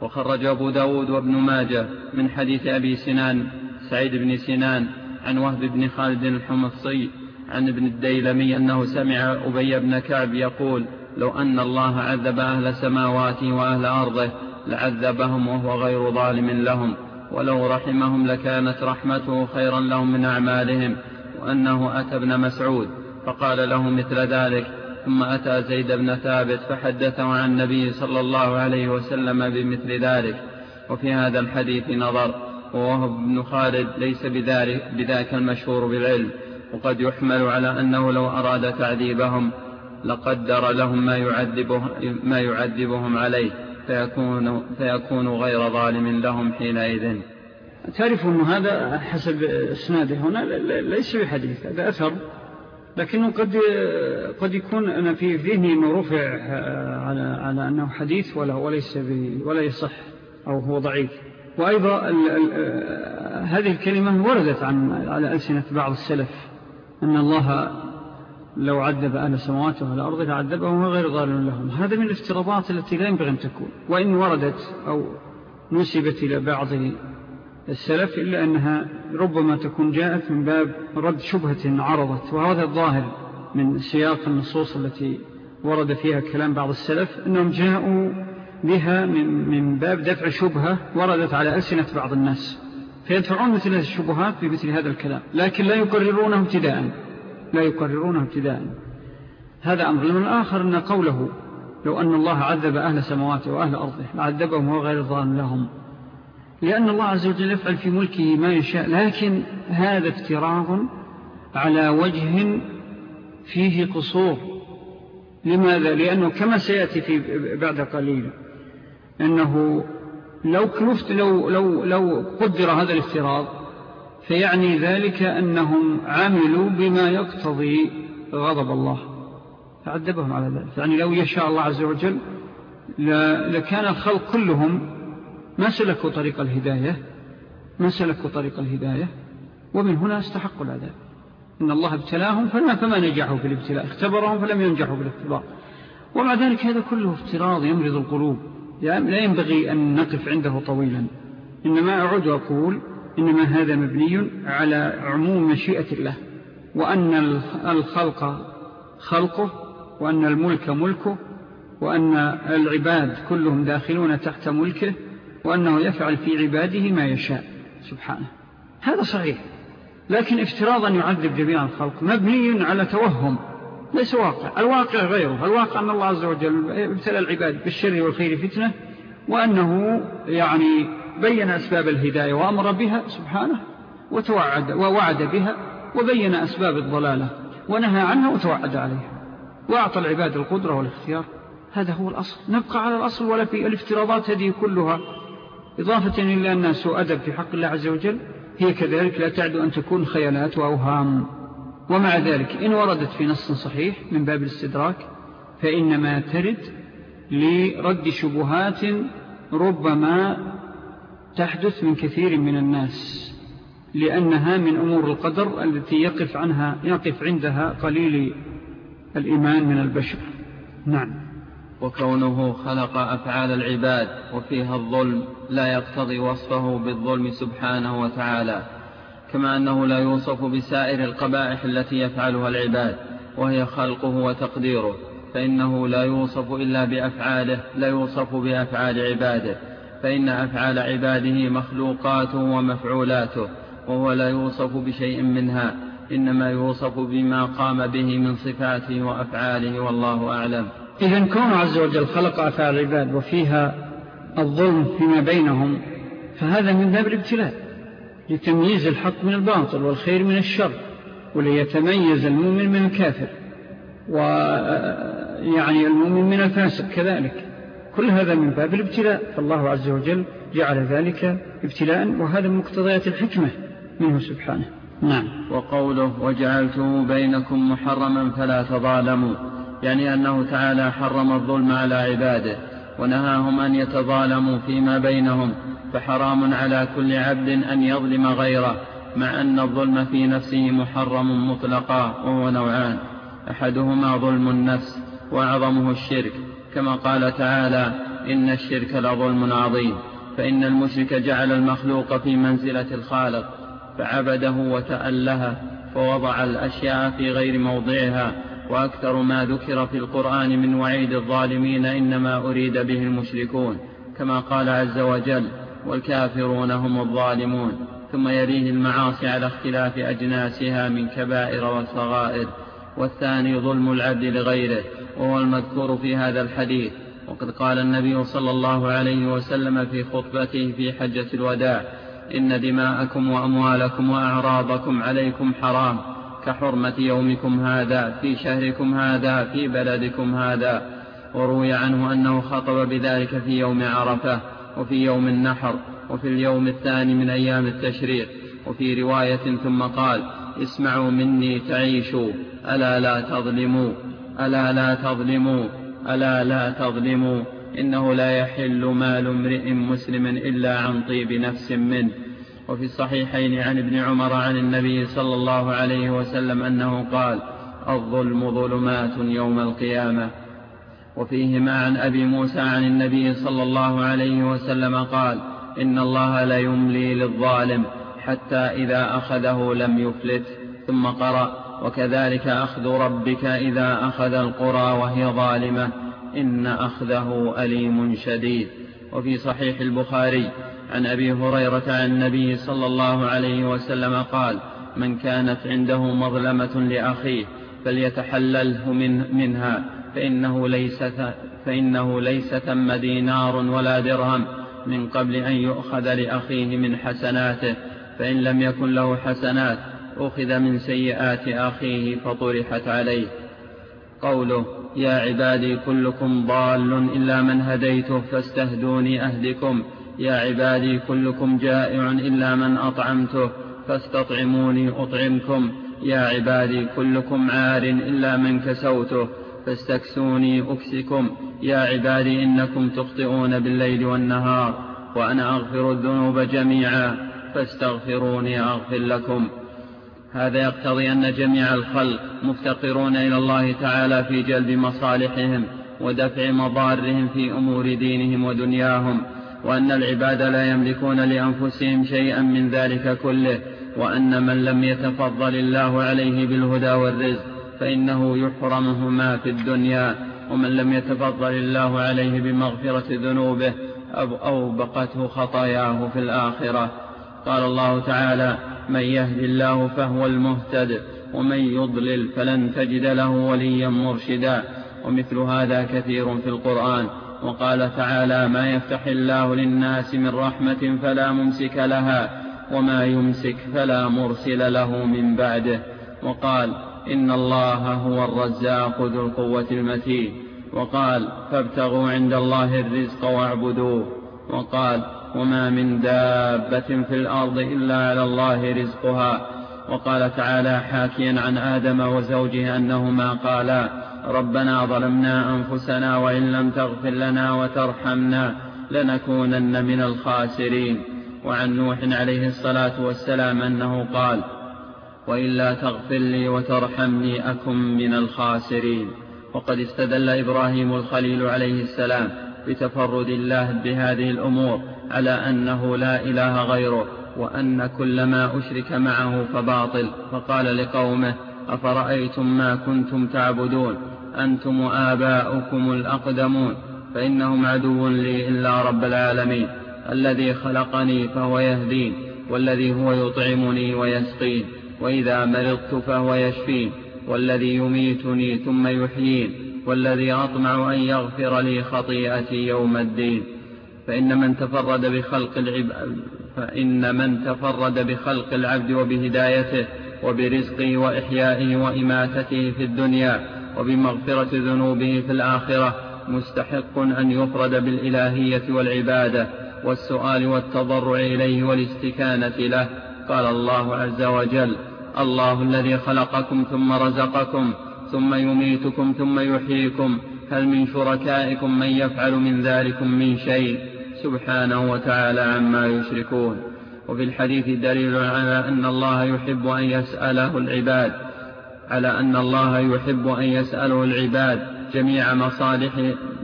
وخرج أبو داود وابن ماجه من حديث أبي سنان سعيد بن سنان عن وهب بن خالد الحمصي عن ابن الديلمي أنه سمع أبي بن كعب يقول لو أن الله عذب أهل سماواته وأهل أرضه لعذبهم وهو غير ظالم لهم ولو رحمهم لكانت رحمته خيرا لهم من أعمالهم وأنه أتى ابن مسعود. فقال له مثل ذلك ثم أتى زيد بن ثابت فحدثه عن النبي صلى الله عليه وسلم بمثل ذلك. وفي هذا الحديث نظر ووهب بن خالد ليس بذلك بذاك المشهور بالعلم وقد يحمل على أنه لو أراد تعذيبهم لقدر لهم ما, يعذبه ما يعذبهم عليه فيكون, فيكون غير ظالم لهم حينئذ. تعرف أن هذا حسب إسناده هنا ليس بحديث هذا أثر لكنه قد قد يكون أنا في ذهني أنه رفع على, على أنه حديث ولا وليس ولا يصح أو هو ضعيف. وأيضا ال ال هذه الكلمة وردت عن على ألسنة بعض السلف أن الله لو عذب أهل السماوات وأهل الأرض لعذبهم وغير ظالم لهم. هذا من الافتراضات التي لا ينبغي أن تكون وإن وردت أو نسبت إلى بعض السلف إلا أنها ربما تكون جاءت من باب رد شبهة عرضت وهذا الظاهر من سياق النصوص التي ورد فيها كلام بعض السلف أنهم جاءوا بها من, من باب دفع شبهة وردت على ألسنة بعض الناس. فيدفعون مثل هذه الشبهات بمثل هذا الكلام لكن لا يقررونه ابتداء لا يقررونه ابتداء. هذا أمر. من الآخر أن قوله لو أن الله عذب أهل سماواته وأهل أرضه لعذبهم وغير ظالم لهم. لأن الله عز وجل يفعل في ملكه ما يشاء لكن هذا افتراض على وجه فيه قصور. لماذا؟ لأنه كما سيأتي في بعد قليل أنه لو كلفت لو, لو, لو قدر هذا الافتراض فيعني ذلك أنهم عملوا بما يقتضي غضب الله. فعذبهم على ذلك. يعني لو يشاء الله عز وجل لكان الخلق كلهم ما سلكوا طريق الهداية؟ ما سلكوا طريق الهداية؟ ومن هنا استحقوا العذاب إن الله ابتلاهم فما, فما نجحوا في الابتلاء اختبرهم فلم ينجحوا في الاختبار. ومع ذلك هذا كله افتراض يمرض القلوب. لا ينبغي أن نقف عنده طويلا. إنما أعود وأقول إنما هذا مبني على عموم مشيئة الله. وأن الخلق خلقه وأن الملك ملكه وأن العباد كلهم داخلون تحت ملكه وأنه يفعل في عباده ما يشاء. سبحانه. هذا صحيح. لكن افتراضا يعذب جميع الخلق. مبني على توهم. ليس واقع. الواقع غيره. الواقع أن الله عز وجل ابتلى العباد بالشر والخير فتنة وأنه يعني بين أسباب الهداية وأمر بها سبحانه وتوعد ووعد بها وبين أسباب الضلالة ونهى عنها وتوعد عليها. وأعطى العباد القدرة والاختيار. هذا هو الأصل. نبقى على الأصل ولا في الافتراضات هذه كلها. إضافة إلى أنها سوء أدب في حق الله عز وجل هي كذلك لا تعد أن تكون خيالات وأوهام. ومع ذلك إن وردت في نص صحيح من باب الاستدراك فإنما ترد لرد شبهات ربما تحدث من كثير من الناس لأنها من أمور القدر التي يقف عنها يقف عندها قليل الإيمان من البشر. نعم. وكونه خلق أفعال العباد وفيها الظلم لا يقتضي وصفه بالظلم سبحانه وتعالى كما أنه لا يوصف بسائر القبائح التي يفعلها العباد وهي خلقه وتقديره فإنه لا يوصف إلا بأفعاله لا يوصف بأفعال عباده فإن أفعال عباده مخلوقاته ومفعولاته وهو لا يوصف بشيء منها إنما يوصف بما قام به من صفاته وأفعاله والله أعلم. إذا كون عز وجل خلق أفعال العباد وفيها الظلم فيما بينهم فهذا من باب الابتلاء لتمييز الحق من الباطل والخير من الشر وليتميز المؤمن من الكافر ويعني المؤمن من الفاسق كذلك. كل هذا من باب الابتلاء فالله عز وجل جعل ذلك ابتلاء وهذا من مقتضيات الحكمة منه سبحانه. نعم. وقوله وجعلته بينكم محرما فلا تظالموا يعني أنه تعالى حرم الظلم على عباده ونهاهم أن يتظالموا فيما بينهم فحرام على كل عبد أن يظلم غيره مع أن الظلم في نفسه محرم مطلقا وهو نوعان أحدهما ظلم النفس وأعظمه الشرك كما قال تعالى إن الشرك لظلم عظيم فإن المشرك جعل المخلوق في منزلة الخالق فعبده وتأله فوضع الأشياء في غير موضعها وأكثر ما ذكر في القرآن من وعيد الظالمين إنما أريد به المشركون كما قال عز وجل والكافرون هم الظالمون. ثم يليه المعاصي على اختلاف أجناسها من كبائر وصغائر. والثاني ظلم العبد لغيره وهو المذكور في هذا الحديث. وقد قال النبي صلى الله عليه وسلم في خطبته في حجة الوداع إن دماءكم وأموالكم وأعراضكم عليكم حرام. كحرمة يومكم هذا في شهركم هذا في بلدكم هذا. وروي عنه أنه خطب بذلك في يوم عرفة وفي يوم النحر وفي اليوم الثاني من أيام التشريق. وفي رواية ثم قال اسمعوا مني تعيشوا. ألا لا تظلموا. ألا لا تظلموا. ألا لا تظلموا. إنه لا يحل مال امرئ مسلم إلا عن طيب نفس منه. وفي الصحيحين عن ابن عمر عن النبي صلى الله عليه وسلم أنه قال الظلم ظلمات يوم القيامة. وفيهما عن أبي موسى عن النبي صلى الله عليه وسلم قال إن الله ليملي للظالم حتى إذا أخذه لم يفلت ثم قرأ وكذلك أخذ ربك إذا أخذ القرى وهي ظالمة إن أخذه أليم شديد. وفي صحيح البخاري عن أبي هريرة عن النبي صلى الله عليه وسلم قال من كانت عنده مظلمة لأخيه فليتحلله من منها فإنه ليس, فإنه ليس ثم دينار ولا درهم من قبل أن يؤخذ لأخيه من حسناته فإن لم يكن له حسنات أخذ من سيئات أخيه فطرحت عليه. قوله يا عبادي كلكم ضال إلا من هديته فاستهدوني أهدكم يا عبادي كلكم جائع إلا من أطعمته فاستطعموني أطعمكم. يا عبادي كلكم عار إلا من كسوته فاستكسوني أكسكم. يا عبادي إنكم تخطئون بالليل والنهار وأنا أغفر الذنوب جميعا فاستغفروني أغفر لكم. هذا يقتضي أن جميع الخلق مفتقرون إلى الله تعالى في جلب مصالحهم ودفع مضارهم في أمور دينهم ودنياهم. وأن العباد لا يملكون لأنفسهم شيئا من ذلك كله وأن من لم يتفضل الله عليه بالهدى والرزق فإنه يحرمهما في الدنيا ومن لم يتفضل الله عليه بمغفرة ذنوبه أو أوبقته خطاياه في الآخرة. قال الله تعالى من يهد الله فهو المهتد ومن يضلل فلن تجد له وليا مرشدا. ومثل هذا كثير في القرآن. وقال تعالى ما يفتح الله للناس من رحمة فلا ممسك لها وما يمسك فلا مرسل له من بعده. وقال إن الله هو الرزاق ذو القوة المتين. وقال فابتغوا عند الله الرزق واعبدوه. وقال وما من دابة في الأرض إلا على الله رزقها. وقال تعالى حاكيا عن آدم وزوجه أنهما قالا ربنا ظلمنا أنفسنا وإن لم تغفر لنا وترحمنا لنكونن من الخاسرين. وعن نوح عليه الصلاة والسلام أنه قال وإلا تغفر لي وترحمني أكن من الخاسرين. وقد استدل إبراهيم الخليل عليه السلام بتفرد الله بهذه الأمور على أنه لا إله غيره وأن كل ما أشرك معه فباطل. فقال لقومه أفرأيتم ما كنتم تعبدون؟ أنتم وآباؤكم الأقدمون. فإنهم عدو لي إلا رب العالمين. الذي خلقني فهو يهدين والذي هو يطعمني ويسقين وإذا مرضت فهو يشفين والذي يميتني ثم يحيين والذي أطمع أن يغفر لي خطيئتي يوم الدين. فإن من تفرد بخلق العباد فإن من تفرد بخلق العبد وبهدايته وبرزقه وإحيائه وإماتته في الدنيا وبمغفرة ذنوبه في الآخرة مستحق أن يفرد بالإلهية والعبادة والسؤال والتضرع إليه والاستكانة له. قال الله عز وجل الله الذي خلقكم ثم رزقكم ثم يميتكم ثم يحييكم هل من شركائكم من يفعل من ذلكم من شيء؟ سبحانه وتعالى عما يشركون. وفي الحديث دليل على أن الله يحب أن يسأله العباد على أن الله يحب أن يسأله العباد جميع مصالح,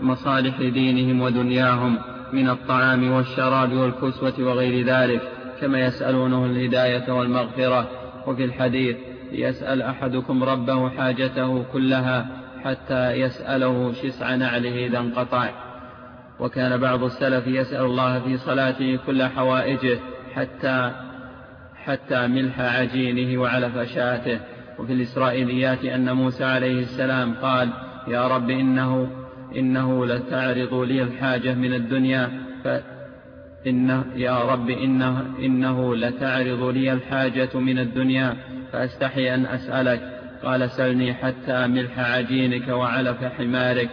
مصالح دينهم ودنياهم من الطعام والشراب والكسوة وغير ذلك كما يسألونه الهداية والمغفرة. وفي الحديث يسأل أحدكم ربه حاجته كلها حتى يسأله شسع نعله إذا انقطع وكان بعض السلف يسأل الله في صلاته كل حوائجه حتى حتى ملح عجينه وعلف شاته وفي الإسرائيليات أن موسى عليه السلام قال يا رب إنه إنه لتعرض لي الحاجة من الدنيا فإنه يا رب إنه, إنه لتعرض لي الحاجة من الدنيا فأستحي أن أسألك. قال سلني حتى ملح عجينك وعلف حمارك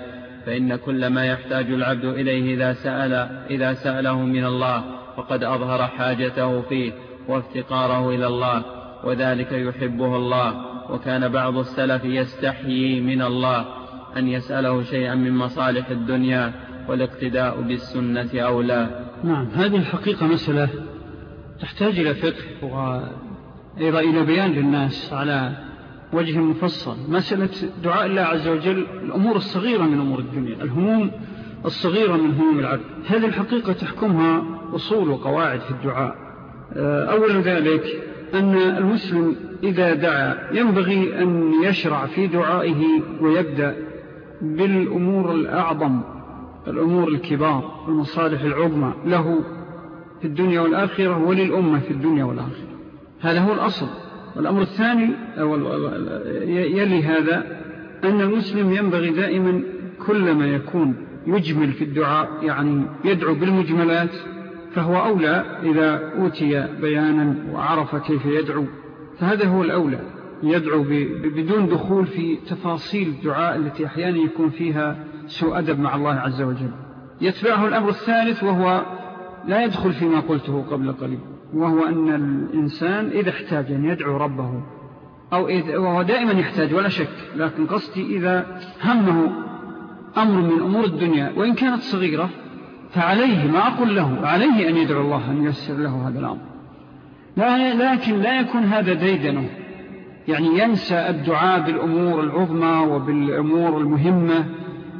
فإن كل ما يحتاج العبد إليه إذا, سأل إذا سأله من الله. فقد أظهر حاجته فيه وافتقاره إلى الله وذلك يحبه الله. وكان بعض السلف يستحيي من الله أن يسأله شيئا من مصالح الدنيا والاقتداء بالسنة أولى نعم هذه الحقيقة مسألة تحتاج إلى فقه وأيضا إلى بيان للناس على وجه مفصل. مسألة دعاء الله عز وجل الأمور الصغيرة من أمور الدنيا الهموم الصغيرة من هموم العبد. هذه الحقيقة تحكمها أصول وقواعد في الدعاء. أول ذلك أن المسلم إذا دعا ينبغي أن يشرع في دعائه ويبدأ بالأمور الأعظم الأمور الكبار المصالح العظمى له في الدنيا والآخرة وللأمة في الدنيا والآخرة. هذا هو الأصل. والأمر الثاني يلي هذا أن المسلم ينبغي دائما كلما يكون يجمل في الدعاء يعني يدعو بالمجملات فهو أولى إذا أوتي بيانا وعرف كيف يدعو فهذا هو الأولى يدعو بدون دخول في تفاصيل الدعاء التي أحيانا يكون فيها سوء أدب مع الله عز وجل. يتبعه الأمر الثالث وهو لا يدخل فيما قلته قبل قليل وهو أن الإنسان إذا احتاج أن يدعو ربه أو إذا وهو دائما يحتاج ولا شك لكن قصدي إذا همه أمر من أمور الدنيا وإن كانت صغيرة فعليه ما أقول له عليه أن يدعو الله أن ييسر له هذا الأمر. لكن لا يكون هذا ديدنه. يعني ينسى الدعاء بالأمور العظمى وبالأمور المهمة.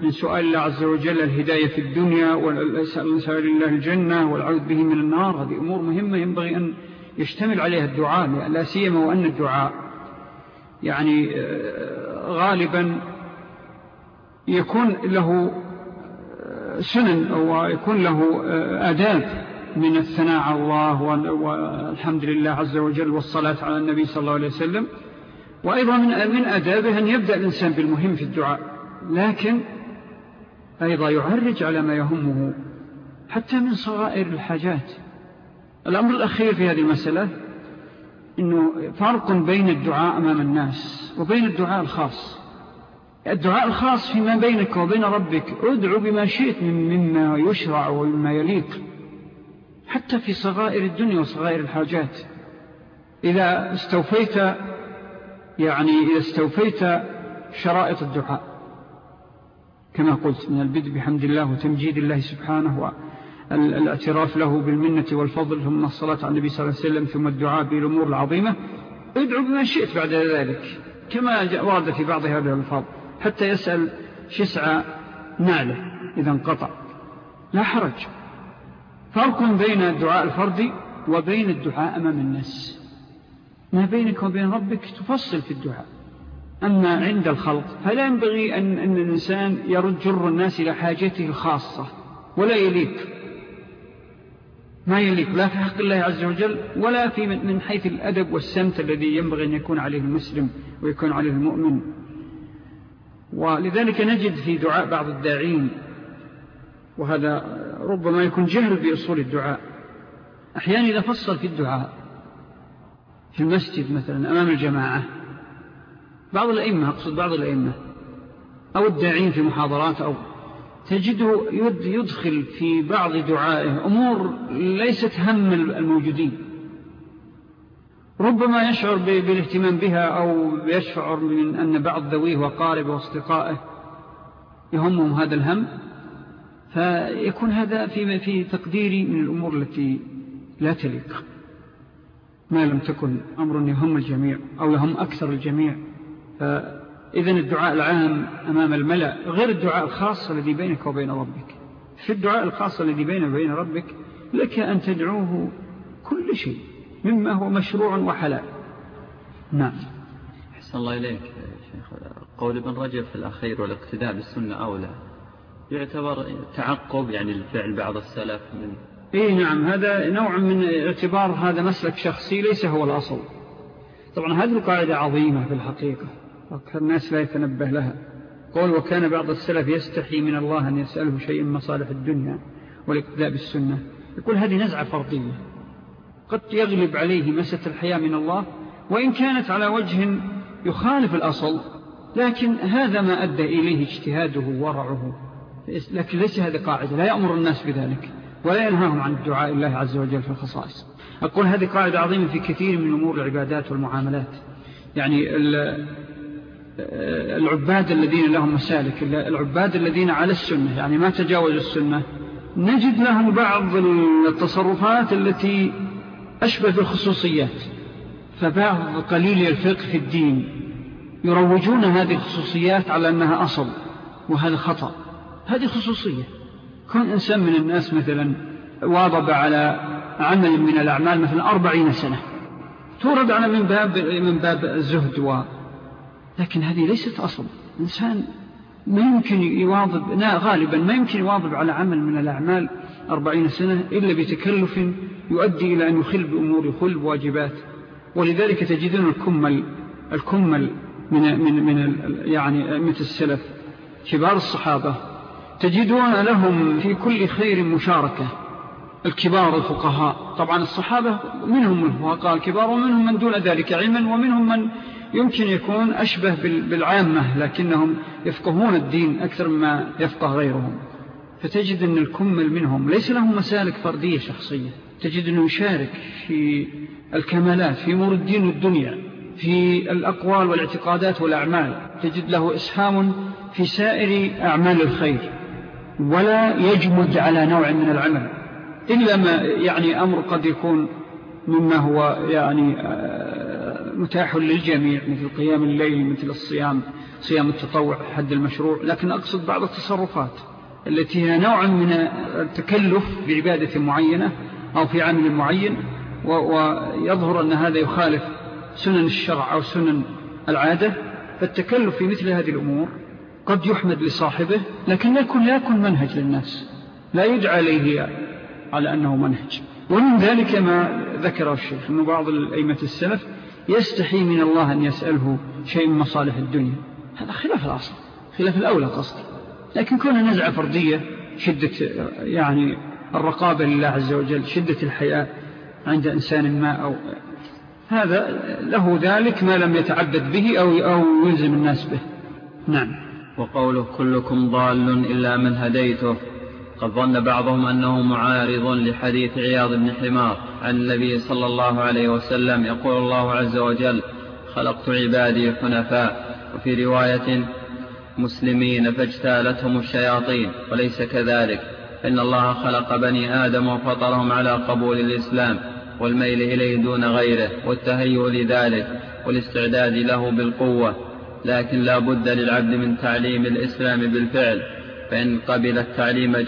من سؤال الله عز وجل الهداية في الدنيا ونسأل الله الجنة والعوذ به من النار. هذه أمور مهمة ينبغي أن يشتمل عليها الدعاء. لا سيما وأن الدعاء يعني آه، غالبا يكون له سنن أو يكون له آه، أداب من الثناء على الله والحمد لله عز وجل والصلاة على النبي صلى الله عليه وسلم. وأيضا من أدابه أن يبدأ الإنسان بالمهم في الدعاء لكن أيضا يعرج على ما يهمه حتى من صغائر الحاجات. الأمر الأخير في هذه المسألة أنه فرق بين الدعاء أمام الناس وبين الدعاء الخاص. الدعاء الخاص فيما بينك وبين ربك ادعو بما شئت مما يشرع ومما يليق حتى في صغائر الدنيا وصغائر الحاجات. إذا استوفيت يعني إذا استوفيت شرائط الدعاء. كما قلت من البدء بحمد الله وتمجيد الله سبحانه والاعتراف له بالمنة والفضل ثم الصلاة على النبي صلى الله عليه وسلم ثم الدعاء بالأمور العظيمة. ادعو بما شئت بعد ذلك كما ورد في بعض هذه الفاظ حتى يسأل شسع نعله إذا انقطع. لا حرج. فرق بين الدعاء الفردي وبين الدعاء أمام الناس. ما بينك وبين ربك تفصل في الدعاء. أما عند الخلق فلا ينبغي أن, أن الإنسان يرد جر الناس إلى حاجته الخاصة ولا يليق. ما يليق لا في حق الله عز وجل ولا في من حيث الأدب والسمت الذي ينبغي أن يكون عليه المسلم ويكون عليه المؤمن. ولذلك نجد في دعاء بعض الداعين وهذا ربما يكون جهل بأصول الدعاء. أحيانا إذا فصل في الدعاء في المسجد مثلا أمام الجماعة بعض الأئمة أقصد بعض الأئمة أو الداعين في محاضرات أو تجده يدخل في بعض دعائه. أمور ليست هم الموجودين. ربما يشعر بالاهتمام بها أو يشعر من أن بعض ذويه وقاربه وأصدقائه يهمهم هذا الهم فيكون هذا في, في تقديري من الأمور التي لا تليق. ما لم تكن أمر يهم الجميع أو يهم أكثر الجميع. إذن الدعاء العام أمام الملأ غير الدعاء الخاص الذي بينك وبين ربك. في الدعاء الخاص الذي بينك وبين ربك لك أن تدعوه كل شيء. مما هو مشروع وحلال. نعم. حسن الله إليك شيخ. قول ابن رجب في الأخير والاقتداء بالسنة أولى. يعتبر تعقب يعني الفعل بعض السلف من إيه نعم هذا نوع من اعتبار هذا مسلك شخصي ليس هو الأصل. طبعا هذه القاعدة عظيمة في الحقيقة. أكثر الناس لا يتنبه لها. قول وكان بعض السلف يستحي من الله أن يسأله شيء من مصالح الدنيا والاقتداء بالسنة. يقول هذه نزعة فردية قد يغلب عليه مسة الحياة من الله وإن كانت على وجه يخالف الأصل لكن هذا ما أدى إليه اجتهاده ورعه. لكن ليس هذه قاعدة لا يأمر الناس بذلك ولا ينهاهم عن الدعاء الله عز وجل في الخصائص. أقول هذه قاعدة عظيمة في كثير من أمور العبادات والمعاملات. يعني العباد الذين لهم مسالك العباد الذين على السنة يعني ما تجاوز السنة نجد لهم بعض التصرفات التي أشبه بالخصوصيات فبعض قليل الفقه في الدين يروجون هذه الخصوصيات على أنها أصل وهذا خطأ. هذه خصوصية. كون إنسان من الناس مثلا واضب على عمل من الأعمال مثلا أربعين سنة تورد على من باب, من باب الزهد و... لكن هذه ليست أصل. إنسان ما يمكن يواظب غالبا ما يمكن يواظب على عمل من الأعمال أربعين سنة إلا بتكلف يؤدي إلى أن يخل بأمور يخل بواجبات. ولذلك تجدون الكمل الكمل من, من, من يعني مثل السلف كبار الصحابة. تجدون لهم في كل خير مشاركة. الكبار الفقهاء. طبعا الصحابة منهم الفقهاء الكبار ومنهم من دون ذلك علما ومنهم من يمكن يكون أشبه بالعامة لكنهم يفقهون الدين أكثر مما يفقه غيرهم. فتجد أن الكمل منهم ليس لهم مسالك فردية شخصية. تجد أنه يشارك في الكمالات في أمور الدين والدنيا في الأقوال والاعتقادات والأعمال. تجد له إسهام في سائر أعمال الخير. ولا يجمد على نوع من العمل. إلا ما يعني أمر قد يكون مما هو يعني آه، متاح للجميع مثل قيام الليل مثل الصيام صيام التطوع حد المشروع. لكن أقصد بعض التصرفات. التي هي نوع من التكلف بعبادة معينة أو في عمل معين ويظهر أن هذا يخالف سنن الشرع أو سنن العادة. فالتكلف في مثل هذه الأمور قد يحمد لصاحبه لكن لا يكون, لا يكون منهج للناس. لا يدعى عليه على أنه منهج. ومن ذلك ما ذكر الشيخ أن بعض الأئمة السلف يستحي من الله أن يسأله شيء من مصالح الدنيا. هذا خلاف الأصل خلاف الأولى قصد لكن كون نزعة فردية شدة يعني الرقابة لله عز وجل شدة الحياة عند إنسان ما أو هذا له ذلك ما لم يتعبد به أو, أو يلزم الناس به. نعم. وقوله كلكم ضال إلا من هديته. قد ظن بعضهم أنه معارض لحديث عياض بن حمار عن النبي صلى الله عليه وسلم يقول الله عز وجل خلقت عبادي حنفاء وفي رواية مسلمين فاجتالتهم الشياطين وليس كذلك. فإن الله خلق بني آدم وفطرهم على قبول الإسلام والميل إليه دون غيره والتهيؤ لذلك والاستعداد له بالقوة. لكن لا بد للعبد من تعليم الإسلام بالفعل. فإن قبل التعليم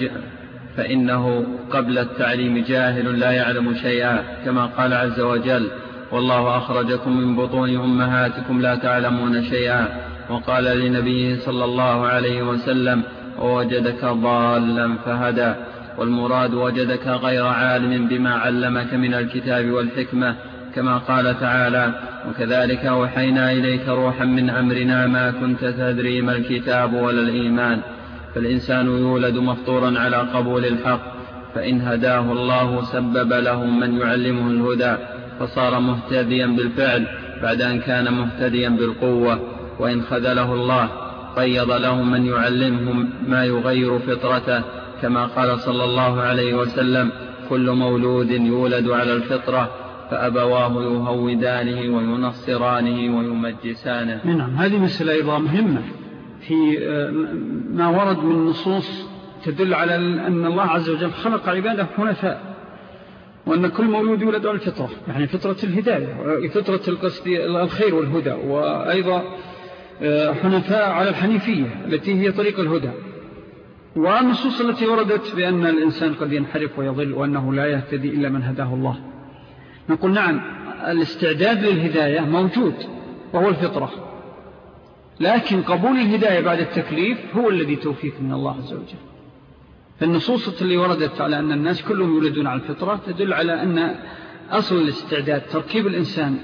فإنه قبل التعليم جاهل لا يعلم شيئا. كما قال عز وجل والله أخرجكم من بطون أمهاتكم لا تعلمون شيئا. وقال لنبيه صلى الله عليه وسلم ووجدك ضالا فهدى والمراد وجدك غير عالم بما علمك من الكتاب والحكمة كما قال تعالى وكذلك أوحينا إليك روحا من أمرنا ما كنت تدري ما الكتاب ولا الإيمان. فالإنسان يولد مفطورا على قبول الحق فإن هداه الله سبب له من يعلمه الهدى فصار مهتديا بالفعل بعد أن كان مهتديا بالقوة. وإن خذله الله قيض له من يعلمه ما يغير فطرته كما قال صلى الله عليه وسلم كل مولود يولد على الفطرة فأبواه يهودانه وينصرانه ويمجسانه. نعم هذه مسألة أيضا مهمة في آه، ما ورد من نصوص تدل على أن الله عز وجل خلق عباده حنفاء وأن كل مولود يولد على الفطرة يعني فطرة الهداية فطرة القصد الخير والهدى وأيضا حنفاء على الحنيفية التي هي طريق الهدى. والنصوص التي وردت بأن الإنسان قد ينحرف ويضل وأنه لا يهتدي إلا من هداه الله. نقول نعم الاستعداد للهداية موجود وهو الفطرة. لكن قبول الهداية بعد التكليف هو الذي توفيق من الله عز وجل. النصوص اللي وردت على أن الناس كلهم يولدون على الفطرة تدل على أن أصل الاستعداد تركيب الإنسان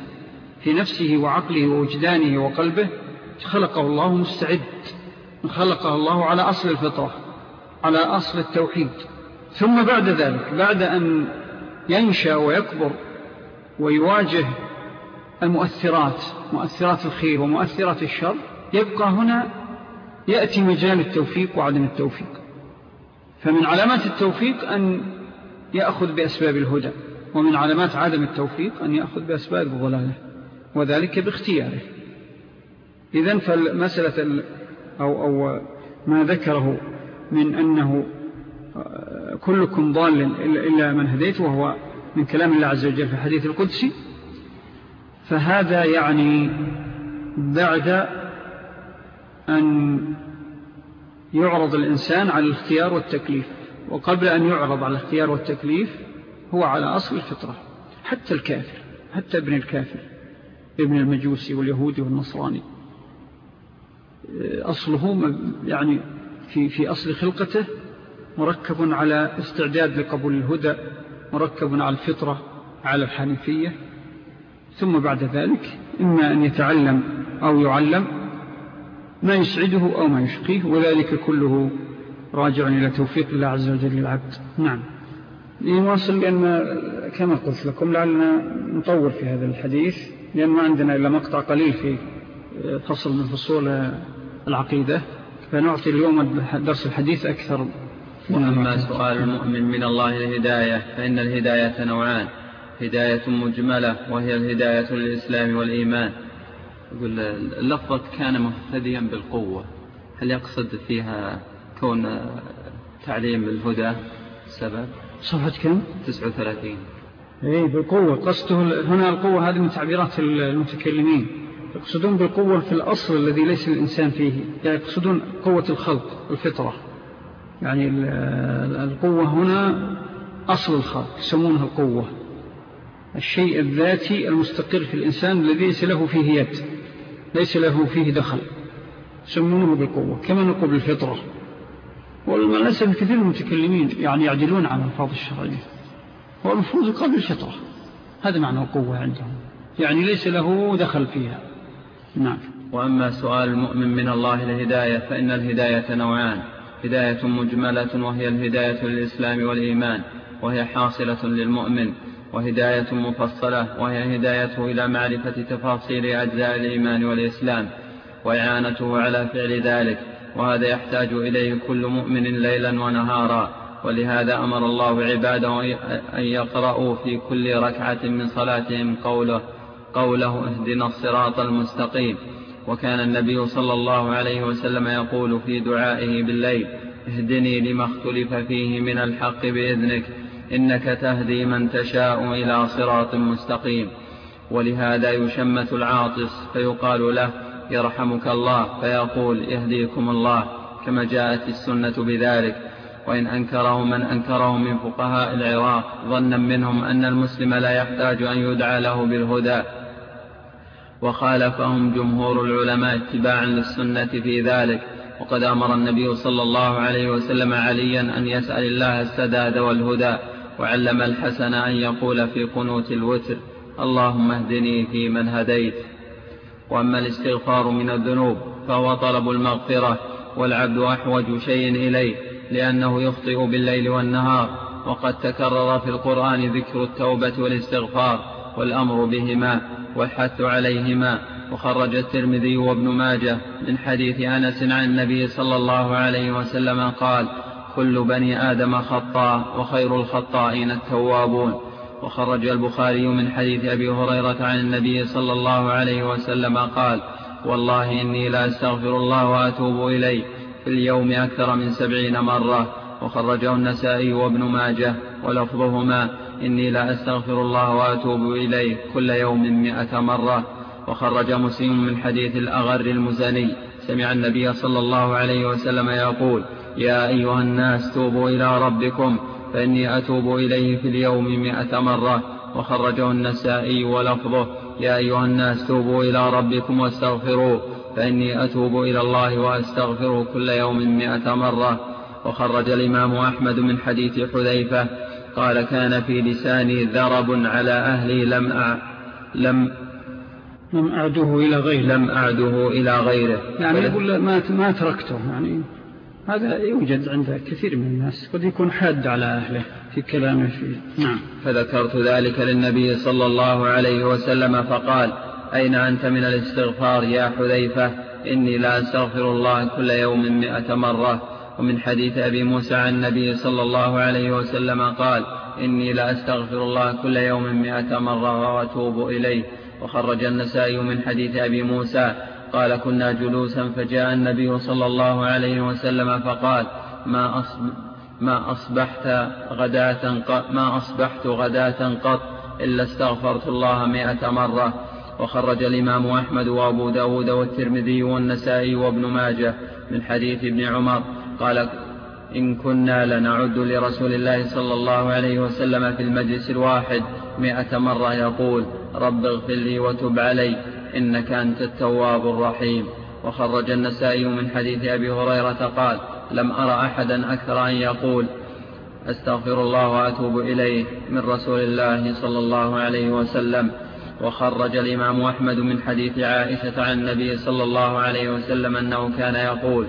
في نفسه وعقله ووجدانه وقلبه خلقه الله مستعد. خلقه الله على أصل الفطرة على أصل التوحيد. ثم بعد ذلك بعد أن ينشأ ويكبر ويواجه المؤثرات مؤثرات الخير ومؤثرات الشر يبقى هنا يأتي مجال التوفيق وعدم التوفيق. فمن علامات التوفيق أن يأخذ بأسباب الهدى ومن علامات عدم التوفيق أن يأخذ بأسباب الضلالة وذلك باختياره. إذن فالمسألة أو, أو ما ذكره من أنه آه، كلكم ضال إلا من هديت وهو من كلام الله عز وجل في الحديث القدسي. فهذا يعني بعد أن يعرض الإنسان على الاختيار والتكليف. وقبل أن يعرض على الاختيار والتكليف هو على أصل الفطرة. حتى الكافر حتى ابن الكافر ابن المجوسي واليهودي والنصراني. أصله يعني في, في أصل خلقته مركب على استعداد لقبول الهدى مركب على الفطرة على الحنيفية. ثم بعد ذلك إما أن يتعلم أو يعلم ما يسعده أو ما يشقيه وذلك كله راجع إلى توفيق الله عز وجل للعبد. نعم. نواصل لأن كما قلت لكم لعلنا نطور في هذا الحديث لأن ما عندنا إلا مقطع قليل في فصل من فصول العقيدة فنعطي اليوم درس الحديث أكثر وأما سؤال المؤمن من الله الهداية فإن الهداية نوعان هداية مجملة وهي الهداية للإسلام والإيمان. يقول اللفظة كان مهتديا بالقوة هل يقصد فيها كون تعليم الهدى سبب؟ صفحة كم؟ 39 إيه بالقوة قصده هنا القوة هذه من تعبيرات المتكلمين. يقصدون بالقوة في الأصل الذي ليس الإنسان فيه يعني يقصدون قوة الخلق الفطرة يعني القوة هنا أصل الخلق يسمونها القوة. الشيء الذاتي المستقر في الإنسان الذي ليس له فيه يد ليس له فيه دخل يسمونه بالقوة كما نقول بالفطرة. والمناسب كثير المتكلمين يعني يعدلون عن الفاظ الشرعية. والمفروض قبل الفطرة هذا معنى القوة عندهم. يعني ليس له دخل فيها. نعم. وأما سؤال المؤمن من الله الهداية فإن الهداية نوعان. هداية مجملة وهي الهداية للإسلام والإيمان وهي حاصلة للمؤمن. وهداية مفصلة وهي هدايته إلى معرفة تفاصيل أجزاء الإيمان والإسلام وإعانته على فعل ذلك. وهذا يحتاج إليه كل مؤمن ليلا ونهارا. ولهذا أمر الله عباده أن يقرأوا في كل ركعة من صلاتهم قوله قوله اهدنا الصراط المستقيم. وكان النبي صلى الله عليه وسلم يقول في دعائه بالليل اهدني لما اختلف فيه من الحق بإذنك إنك تهدي من تشاء إلى صراط مستقيم. ولهذا يشمت العاطس فيقال له يرحمك الله فيقول يهديكم الله كما جاءت السنة بذلك. وإن أنكره من أنكره من فقهاء العراق ظنا منهم أن المسلم لا يحتاج أن يدعى له بالهدى. وخالفهم جمهور العلماء اتباعا للسنة في ذلك. وقد أمر النبي صلى الله عليه وسلم عليا أن يسأل الله السداد والهدى وعلم الحسن أن يقول في قنوت الوتر اللهم اهدني في من هديت وأما الاستغفار من الذنوب فهو طلب المغفرة والعبد أحوج شيء إليه لأنه يخطئ بالليل والنهار. وقد تكرر في القرآن ذكر التوبة والاستغفار والأمر بهما والحث عليهما. وخرج الترمذي وابن ماجه من حديث أنس عن النبي صلى الله عليه وسلم قال كل بني آدم خطاء وخير الخطائين التوابون. وخرج البخاري من حديث أبي هريرة عن النبي صلى الله عليه وسلم قال والله إني لا أستغفر الله وأتوب إليه في اليوم أكثر من سبعين مرة. وخرجه النسائي وابن ماجه ولفظهما. إني لا أستغفر الله وأتوب إليه كل يوم مئة مرة. وخرج مسلم من حديث الأغر المزني. سمع النبي صلى الله عليه وسلم يقول يا أيها الناس توبوا إلى ربكم فإني أتوب إليه في اليوم مئة مرة. وخرجه النسائي ولفظه يا أيها الناس توبوا إلى ربكم واستغفروا فإني أتوب إلى الله وأستغفره كل يوم مئة مرة. وخرج الإمام أحمد من حديث حذيفة قال كان في لساني ذرب على أهلي لم أع... لم لم أعده إلى غيره. لم أعده إلى غيره. يعني يقول ما ما تركته يعني هذا يوجد عند كثير من الناس. قد يكون حاد على أهله في كلامه. فيه نعم. فذكرت ذلك للنبي صلى الله عليه وسلم فقال أين أنت من الاستغفار يا حذيفة؟ إني لا أستغفر الله كل يوم مئة مرة. ومن حديث أبي موسى عن النبي صلى الله عليه وسلم قال إني لا أستغفر الله كل يوم مئة مرة وأتوب إليه. وخرج النسائي من حديث أبي موسى قال كنا جلوسا فجاء النبي صلى الله عليه وسلم فقال ما أصبح ما أصبحت غداة ما أصبحت غداة قط إلا استغفرت الله مئة مرة. وخرج الإمام أحمد وأبو داود والترمذي والنسائي وابن ماجه من حديث ابن عمر قال إن كنا لنعد لرسول الله صلى الله عليه وسلم في المجلس الواحد مئة مرة يقول رب اغفر لي وتب علي إنك أنت التواب الرحيم. وخرج النسائي من حديث أبي هريرة قال لم أرى أحدا أكثر أن يقول أستغفر الله وأتوب إليه من رسول الله صلى الله عليه وسلم. وخرج الإمام أحمد من حديث عائشة عن النبي صلى الله عليه وسلم أنه كان يقول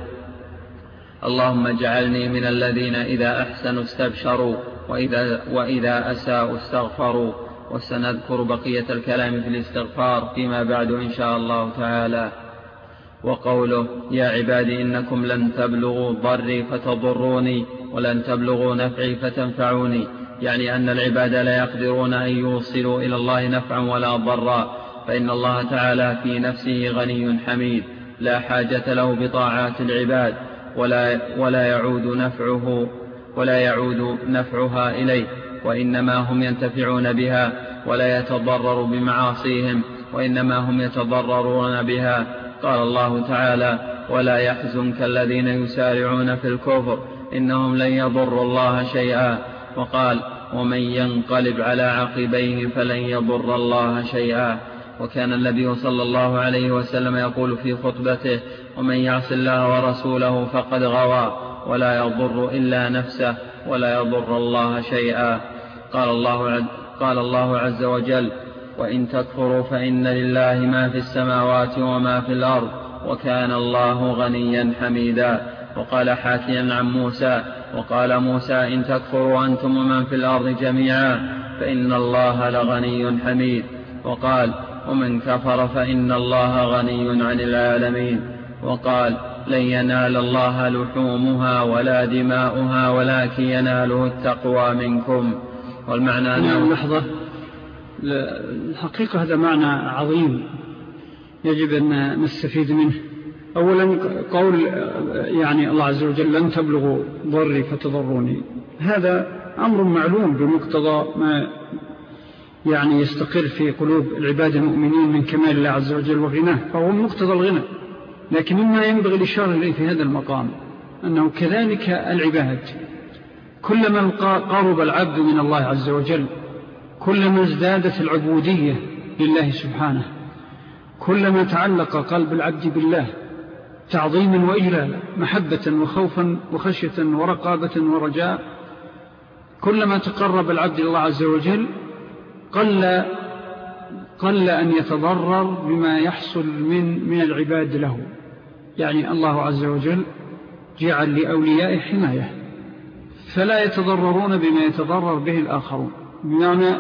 اللهم اجعلني من الذين إذا أحسنوا استبشروا وإذا, وإذا أساءوا استغفروا وسنذكر بقية الكلام في الاستغفار فيما بعد إن شاء الله تعالى. وقوله يا عبادي إنكم لن تبلغوا ضري فتضروني ولن تبلغوا نفعي فتنفعوني. يعني أن العباد لا يقدرون أن يوصلوا إلى الله نفعا ولا ضرا. فإن الله تعالى في نفسه غني حميد. لا حاجة له بطاعات العباد. ولا, ولا يعود نفعه ولا يعود نفعها إليه وإنما هم ينتفعون بها ولا يتضرر بمعاصيهم وإنما هم يتضررون بها. قال الله تعالى ولا يحزنك الذين يسارعون في الكفر إنهم لن يضروا الله شيئا. وقال ومن ينقلب على عقبيه فلن يضر الله شيئا. وكان النبي صلى الله عليه وسلم يقول في خطبته ومن يعص الله ورسوله فقد غوى ولا يضر إلا نفسه ولا يضر الله شيئا. قال الله, قال الله عز وجل وإن تكفروا فإن لله ما في السماوات وما في الأرض وكان الله غنيا حميدا. وقال حاكيا عن موسى وقال موسى إن تكفروا أنتم ومن في الأرض جميعا فإن الله لغني حميد. وقال ومن كفر فإن الله غني عن العالمين. وقال لن ينال الله لحومها ولا دماؤها ولكن يناله التقوى منكم. والمعنى أنه لحظة. الحقيقة هذا معنى عظيم يجب أن نستفيد منه. أولا قول يعني الله عز وجل لن تبلغوا ضري فتضروني. هذا أمر معلوم بمقتضى ما يعني يستقر في قلوب العباد المؤمنين من كمال الله عز وجل وغناه فهو مقتضى الغنى. لكن مما ينبغي الإشارة إليه في هذا المقام أنه كذلك العباد. كلما قرب العبد من الله عز وجل كلما ازدادت العبودية لله سبحانه كلما تعلق قلب العبد بالله تعظيما وإجلالا محبة وخوفا وخشية ورقابة ورجاء كلما تقرب العبد الله عز وجل قل, قل أن يتضرر بما يحصل من, من العباد له. يعني الله عز وجل جعل لأولياء حماية فلا يتضررون بما يتضرر به الآخرون. بمعنى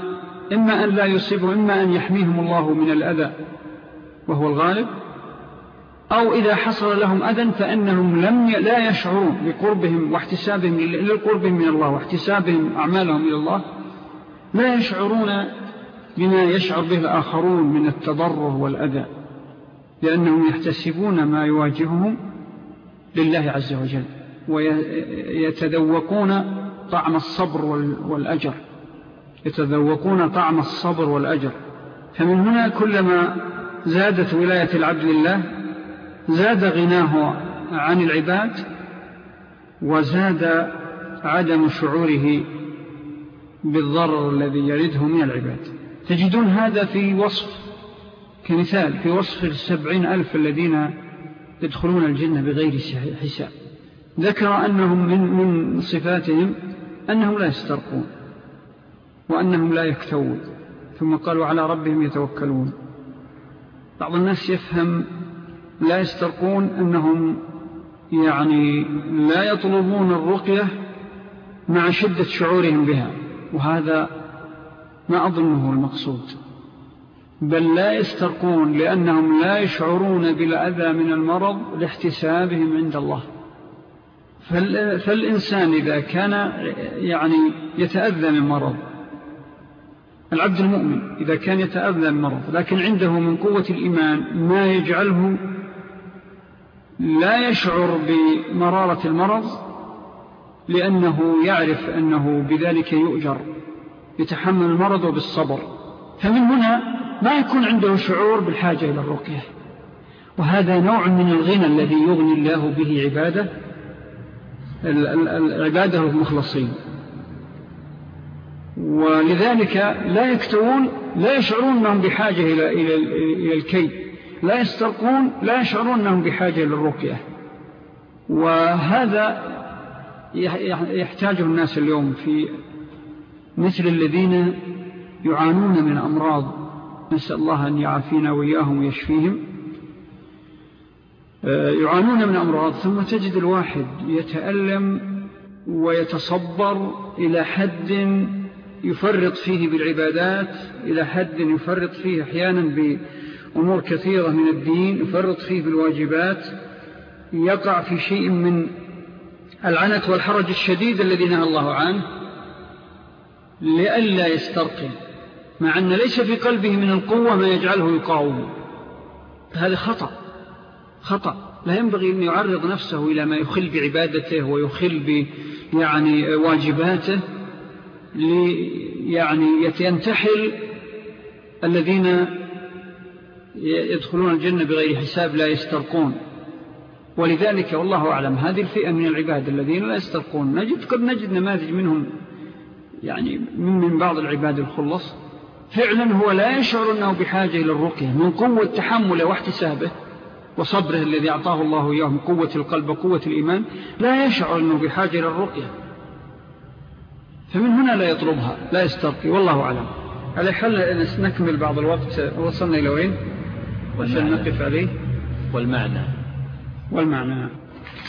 إما أن لا يصيبوا إما أن يحميهم الله من الأذى وهو الغالب أو إذا حصل لهم أذى فإنهم لم ي... لا يشعرون بقربهم واحتسابهم إلا القربهم من الله واحتسابهم أعمالهم إلى الله لا يشعرون بما يشعر به الآخرون من التضرر والأذى. لأنهم يحتسبون ما يواجههم لله عز وجل ويتذوقون طعم الصبر والأجر. يتذوقون طعم الصبر والأجر. فمن هنا كلما زادت ولاية العبد لله زاد غناه عن العباد وزاد عدم شعوره بالضرر الذي يرده من العباد. تجدون هذا في وصف كمثال في وصف السبعين ألف الذين يدخلون الجنة بغير حساب. ذكر أنهم من, من صفاتهم أنهم لا يسترقون وأنهم لا يكتوون ثم قالوا على ربهم يتوكلون. بعض الناس يفهم لا يسترقون أنهم يعني لا يطلبون الرقية مع شدة شعورهم بها وهذا ما أظنه المقصود. بل لا يسترقون لأنهم لا يشعرون بالأذى من المرض لاحتسابهم عند الله. فالإنسان إذا كان يعني يتأذى من مرض العبد المؤمن إذا كان يتأذى من مرض لكن عنده من قوة الإيمان ما يجعله لا يشعر بمرارة المرض لأنه يعرف أنه بذلك يؤجر يتحمل المرض بالصبر. فمن هنا ما يكون عنده شعور بالحاجة إلى الرقية. وهذا نوع من الغنى الذي يغني الله به عباده عباده المخلصين. ولذلك لا يكتوون لا يشعرون أنهم بحاجة إلى, إلى, إلى الكي. لا يسترقون لا يشعرون أنهم بحاجة للرقية وهذا يحتاجه الناس اليوم في مثل الذين يعانون من أمراض نسأل الله أن يعافينا وإياهم ويشفيهم. آه، يعانون من أمراض ثم تجد الواحد يتألم ويتصبر إلى حد يفرط فيه بالعبادات إلى حد يفرط فيه أحيانا بأمور كثيرة من الدين يفرط فيه بالواجبات. يقع في شيء من العنت والحرج الشديد الذي نهى الله عنه لئلا يسترقي. مع أن ليس في قلبه من القوة ما يجعله يقاوم. هذا خطأ خطأ. لا ينبغي أن يعرض نفسه إلى ما يخل بعبادته ويخل يعني واجباته يعني ينتحل الذين يدخلون الجنة بغير حساب لا يسترقون. ولذلك والله أعلم هذه الفئة من العباد الذين لا يسترقون. نجد قد نجد نماذج منهم يعني من بعض العباد الخلص. فعلا هو لا يشعر أنه بحاجة إلى الرقية. من قوة تحمله واحتسابه وصبره الذي أعطاه الله إياه من قوة القلب وقوة الإيمان لا يشعر أنه بحاجة إلى الرقية. فمن هنا لا يطلبها لا يسترقي والله أعلم. على حل نكمل بعض الوقت وصلنا إلى وين؟ عشان نقف عليه. والمعنى. والمعنى.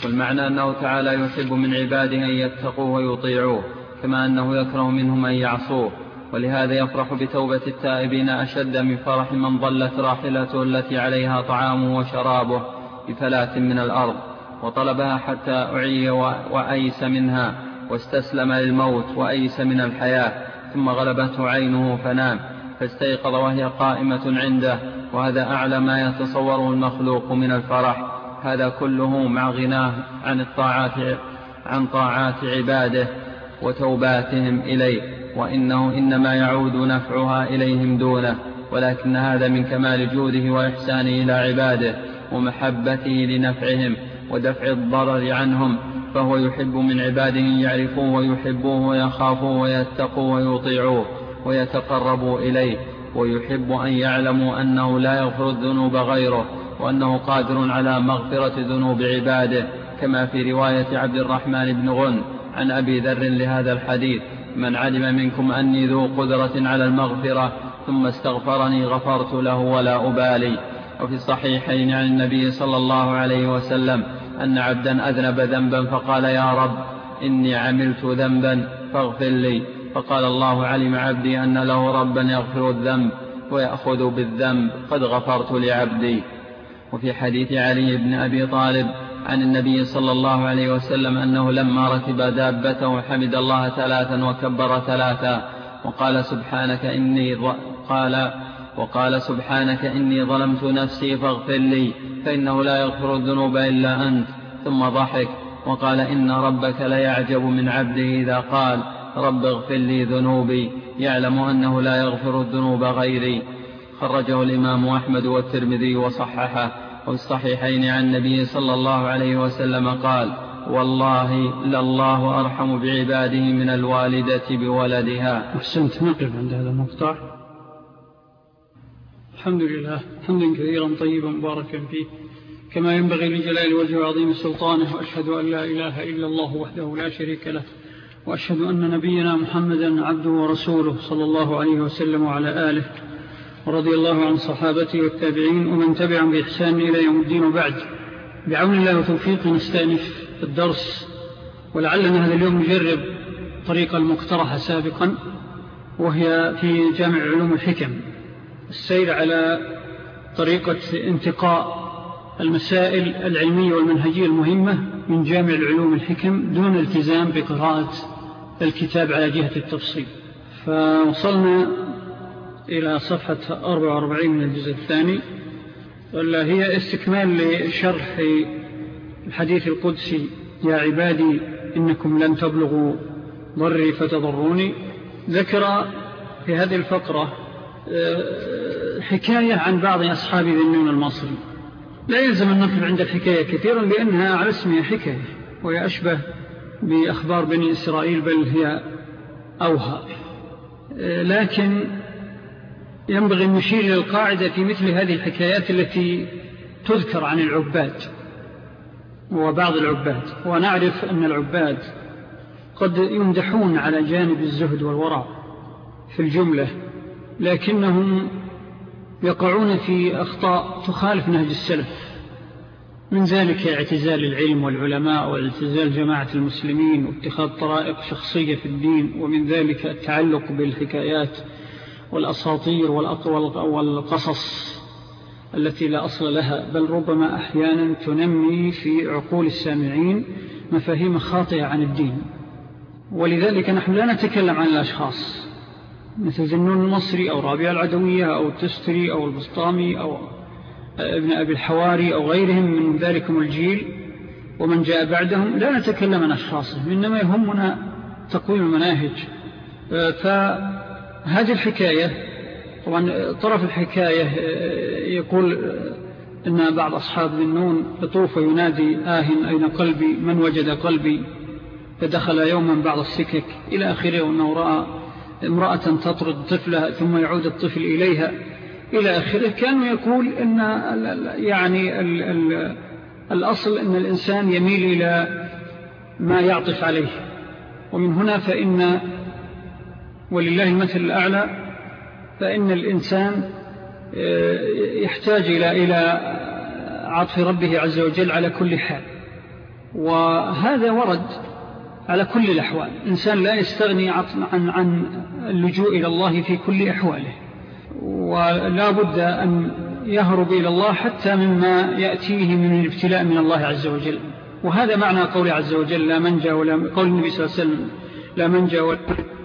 والمعنى أنه تعالى يحب من عباده أن يتقوا ويطيعوه كما أنه يكره منهم أن يعصوه. ولهذا يفرح بتوبة التائبين أشد من فرح من ضلت راحلته التي عليها طعامه وشرابه بفلاة من الأرض وطلبها حتى أعي وأيس منها واستسلم للموت وأيس من الحياة ثم غلبته عينه فنام فاستيقظ وهي قائمة عنده وهذا أعلى ما يتصوره المخلوق من الفرح. هذا كله مع غناه عن الطاعات عن طاعات عباده وتوباتهم إليه. وإنه إنما يعود نفعها إليهم دونه ولكن هذا من كمال جوده وإحسانه إلى عباده ومحبته لنفعهم ودفع الضرر عنهم فهو يحب من عباده يعرفوه ويحبوه ويخافوه ويتقوا ويطيعوه ويتقربوا إليه ويحب أن يعلموا أنه لا يغفر الذنوب غيره وأنه قادر على مغفرة ذنوب عباده كما في رواية عبد الرحمن بن غن عن أبي ذر لهذا الحديث. من علم منكم أني ذو قدرة على المغفرة ثم استغفرني غفرت له ولا أبالي. وفي الصحيحين عن النبي صلى الله عليه وسلم أن عبدا أذنب ذنبا فقال يا رب إني عملت ذنبا فاغفر لي. فقال الله علم عبدي أن له ربا يغفر الذنب ويأخذ بالذنب قد غفرت لعبدي. وفي حديث علي بن أبي طالب عن النبي صلى الله عليه وسلم أنه لما ركب دابته حمد الله ثلاثا وكبر ثلاثا وقال سبحانك إني قال وقال سبحانك إني ظلمت نفسي فاغفر لي فإنه لا يغفر الذنوب إلا أنت ثم ضحك وقال إن ربك ليعجب من عبده إذا قال رب اغفر لي ذنوبي يعلم أنه لا يغفر الذنوب غيري. خرجه الإمام أحمد والترمذي وصححه. وفي الصحيحين عن النبي صلى الله عليه وسلم قال والله لله أرحم بعباده من الوالدة بولدها. أحسنت نقف عند هذا المقطع؟ الحمد لله حمدا كثيرا طيبا مباركا فيه. كما ينبغي لجلال وجه عظيم سلطانه وأشهد أن لا إله إلا الله وحده لا شريك له وأشهد أن نبينا محمدا عبده ورسوله صلى الله عليه وسلم وعلى آله. ورضي الله عن صحابته والتابعين ومن تبعهم بإحسان إلى يوم الدين وبعد. بعون الله وتوفيق نستأنف الدرس ولعلنا هذا اليوم نجرب طريقة المقترحة سابقا وهي في جامع علوم الحكم. السير على طريقة انتقاء المسائل العلمية والمنهجية المهمة من جامع العلوم الحكم دون التزام بقراءة الكتاب على جهة التفصيل. فوصلنا إلى صفحة 44 من الجزء الثاني ولا هي استكمال لشرح الحديث القدسي يا عبادي إنكم لن تبلغوا ضري فتضروني. ذكر في هذه الفقرة آه، حكاية عن بعض أصحاب ذنون المصري. لا يلزم أن نقف عند الحكاية كثيرا لأنها على اسمها حكاية وهي أشبه بأخبار بني إسرائيل بل هي أوهى. آه، لكن ينبغي أن نشير إلى القاعدة في مثل هذه الحكايات التي تذكر عن العباد وبعض العباد. ونعرف أن العباد قد يمدحون على جانب الزهد والورع في الجملة لكنهم يقعون في أخطاء تخالف نهج السلف. من ذلك اعتزال العلم والعلماء واعتزال جماعة المسلمين واتخاذ طرائق شخصية في الدين ومن ذلك التعلق بالحكايات والأساطير والقصص التي لا أصل لها بل ربما أحيانا تنمي في عقول السامعين مفاهيم خاطئة عن الدين. ولذلك نحن لا نتكلم عن الأشخاص مثل زنون المصري أو رابع العدوية أو التستري أو البسطامي أو ابن أبي الحواري أو غيرهم من ذلكم الجيل ومن جاء بعدهم لا نتكلم عن أشخاصهم إنما يهمنا تقويم المناهج. فهذه الحكاية طبعا طرف الحكاية يقول إن بعض أصحاب النون يطوف وينادي آه أين قلبي؟ من وجد قلبي؟ فدخل يوما بعض السكك إلى آخره وأنه رأى امرأة تطرد طفلها ثم يعود الطفل إليها. إلى آخره كانوا يقول إن يعني ال ال الأصل أن الإنسان يميل إلى ما يعطف عليه. ومن هنا فإن ولله المثل الأعلى فإن الإنسان آه، يحتاج إلى إلى عطف ربه عز وجل على كل حال. وهذا ورد على كل الأحوال. إنسان لا يستغني عن, عن اللجوء إلى الله في كل أحواله. ولا بد أن يهرب إلى الله حتى مما يأتيه من الابتلاء من الله عز وجل. وهذا معنى قول عز وجل لا منجا ولا قول النبي صلى الله عليه وسلم لا منجا ولا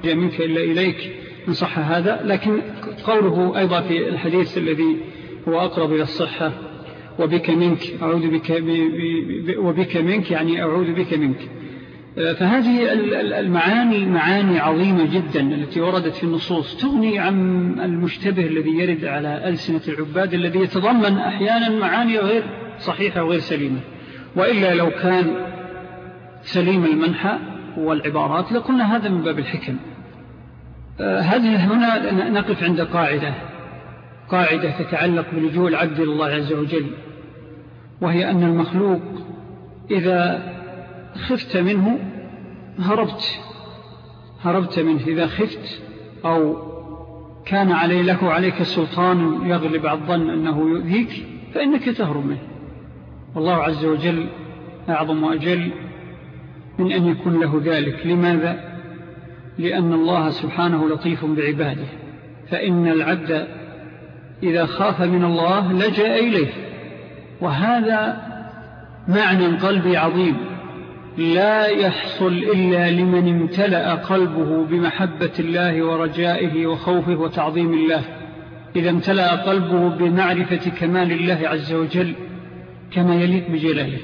منجا منك إلا إليك إن صح هذا. لكن قوله أيضا في الحديث الذي هو أقرب إلى الصحة وبك منك أعوذ بك وبك منك يعني أعوذ بك منك. فهذه المعاني معاني عظيمة جدا التي وردت في النصوص تغني عن المشتبه الذي يرد على ألسنة العباد الذي يتضمن أحيانا معاني غير صحيحة وغير سليمة. وإلا لو كان سليم المنحى والعبارات لقلنا هذا من باب الحكم. آه، هذه هنا نقف عند قاعدة. قاعدة تتعلق بلجوء العبد لله عز وجل وهي أن المخلوق إذا خفت منه هربت. هربت منه. إذا خفت أو كان علي له عليك سلطان يغلب على الظن أنه يؤذيك فإنك تهرب منه. والله عز وجل أعظم وأجل من أن يكون له ذلك. لماذا؟ لأن الله سبحانه لطيف بعباده. فإن العبد إذا خاف من الله لجأ إليه. وهذا معنى قلبي عظيم. لا يحصل إلا لمن امتلأ قلبه بمحبة الله ورجائه وخوفه وتعظيم الله. إذا امتلأ قلبه بمعرفة كمال الله عز وجل كما يليق بجلاله.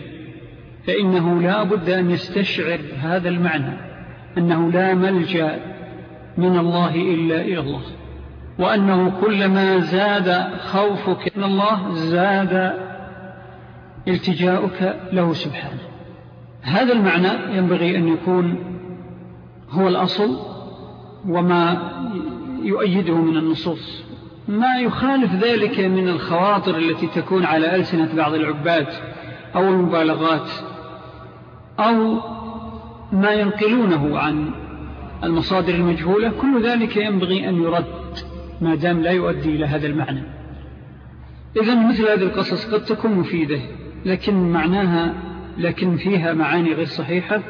فإنه لا بد أن يستشعر هذا المعنى أنه لا ملجأ من الله إلا إلى الله وأنه كلما زاد خوفك من الله زاد التجاؤك له سبحانه. هذا المعنى ينبغي أن يكون هو الأصل وما يؤيده من النصوص. ما يخالف ذلك من الخواطر التي تكون على ألسنة بعض العباد أو المبالغات. أو ما ينقلونه عن المصادر المجهولة كل ذلك ينبغي أن يرد ما دام لا يؤدي إلى هذا المعنى. إذن مثل هذه القصص قد تكون مفيدة لكن معناها لكن فيها معاني غير صحيحة.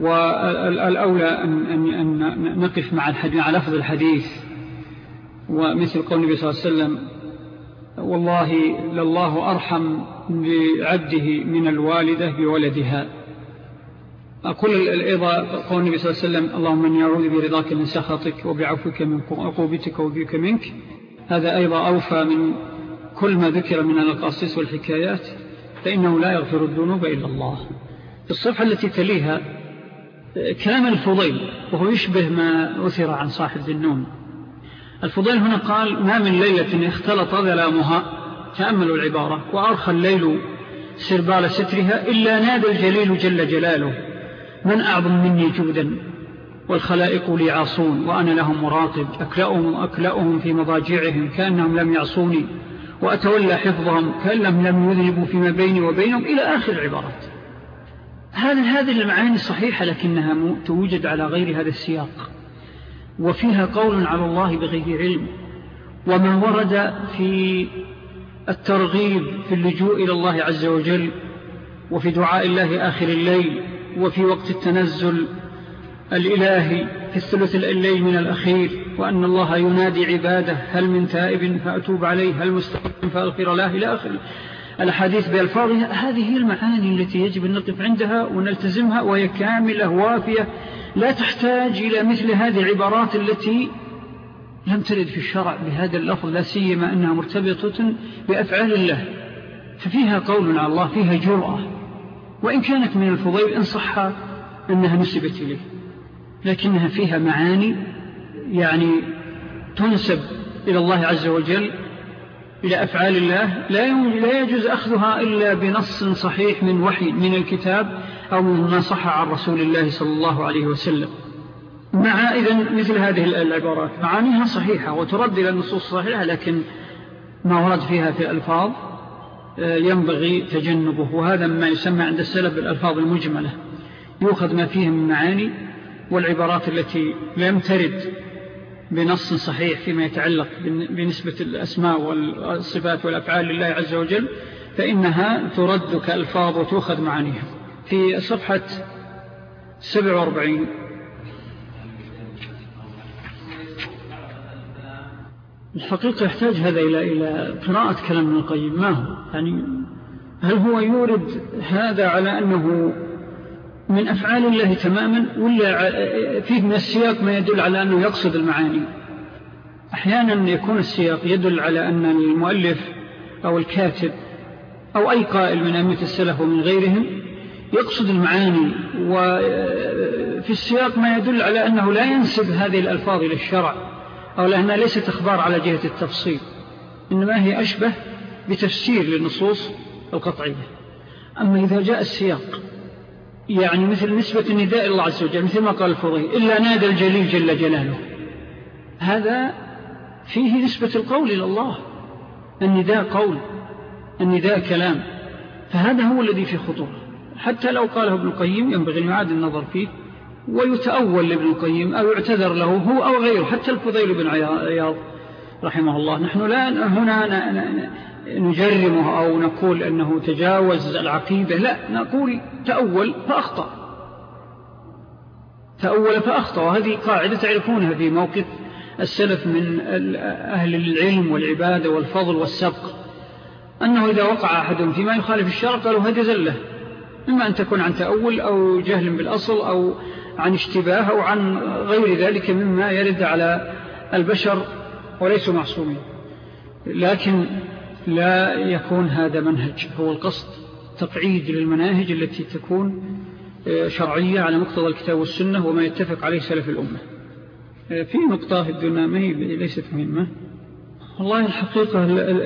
والأولى أن نقف مع مع لفظ الحديث. ومثل قول النبي صلى الله عليه وسلم والله لله أرحم بعبده من الوالدة بولدها. أقول أيضا قول النبي صلى الله عليه وسلم اللهم من يعوذ برضاك من سخطك وبعفوك من عقوبتك وبيك منك. هذا أيضا أوفى من كل ما ذكر من القصص والحكايات فإنه لا يغفر الذنوب إلا الله. الصفحة التي تليها كلام الفضيل وهو يشبه ما أثر عن صاحب النوم الفضيل هنا قال ما من ليلة اختلط ظلامها تأملوا العبارة وأرخى الليل سربال سترها إلا نادى الجليل جل جلاله. من أعظم مني جودا والخلائق لي عاصون وأنا لهم مراقب أكلأهم أكلأهم في مضاجعهم كأنهم لم يعصوني وأتولى حفظهم كأنهم لم يذنبوا فيما بيني وبينهم إلى آخر العبارات. هذه هذه المعاني صحيحة لكنها توجد على غير هذا السياق وفيها قول على الله بغير علم وما ورد في الترغيب في اللجوء إلى الله عز وجل وفي دعاء الله آخر الليل وفي وقت التنزل الإلهي في الثلث الليل من الأخير وأن الله ينادي عباده هل من تائب فأتوب عليه هل مستقيم فأغفر الله إلى آخر الحديث بألفاظها هذه هي المعاني التي يجب أن نقف عندها ونلتزمها وهي كاملة وافية لا تحتاج إلى مثل هذه العبارات التي لم ترد في الشرع بهذا اللفظ لا سيما أنها مرتبطة بأفعال الله. ففيها قول على الله فيها جرأة. وإن كانت من الفضيل إن صح أنها نسبت إليه لكنها فيها معاني يعني تنسب إلى الله عز وجل إلى أفعال الله لا يجوز أخذها إلا بنص صحيح من وحي من الكتاب أو ما صح عن رسول الله صلى الله عليه وسلم. مع إذن مثل هذه العبارات معانيها صحيحة وترد إلى النصوص الصحيحة لكن ما ورد فيها في الألفاظ ينبغي تجنبه وهذا ما يسمى عند السلف بالألفاظ المجملة. يوخذ ما فيه من معاني والعبارات التي لم ترد بنص صحيح فيما يتعلق بنسبة الأسماء والصفات والأفعال لله عز وجل فإنها ترد كألفاظ وتوخذ معانيها. في صفحة 47 الحقيقة يحتاج هذا إلى إلى قراءة كلام ابن القيم. ما هو؟ يعني هل هو يورد هذا على أنه من أفعال الله تماما ولا فيه من السياق ما يدل على أنه يقصد المعاني؟ أحيانا يكون السياق يدل على أن المؤلف أو الكاتب أو أي قائل من أمة السلف ومن غيرهم يقصد المعاني وفي السياق ما يدل على أنه لا ينسب هذه الألفاظ إلى الشرع. أو لأنها ليست أخبار على جهة التفصيل إنما هي أشبه بتفسير للنصوص القطعية. أما إذا جاء السياق يعني مثل نسبة النداء الله عز وجل مثل ما قال الفضي إلا نادى الجليل جل جلاله. هذا فيه نسبة القول إلى الله. النداء قول النداء كلام. فهذا هو الذي في خطورة. حتى لو قاله ابن القيم ينبغي أن يعاد النظر فيه ويتأول لابن القيم أو يعتذر له هو أو غيره حتى الفضيل بن عياض رحمه الله. نحن لا هنا نجرمه أو نقول أنه تجاوز العقيدة لا نقول تأول فأخطأ. تأول فأخطأ وهذه قاعدة تعرفونها في موقف السلف من أهل العلم والعبادة والفضل والسبق. أنه إذا وقع أحدهم فيما يخالف الشرع قالوا هذا زله. إما أن تكون عن تأول أو جهل بالأصل أو عن اشتباه أو عن غير ذلك مما يرد على البشر وليسوا معصومين. لكن لا يكون هذا منهج. هو القصد تقعيد للمناهج التي تكون آه، شرعية على مقتضى الكتاب والسنة وما يتفق عليه سلف الأمة. في نقطة في ما هي ليست مهمة. والله الحقيقة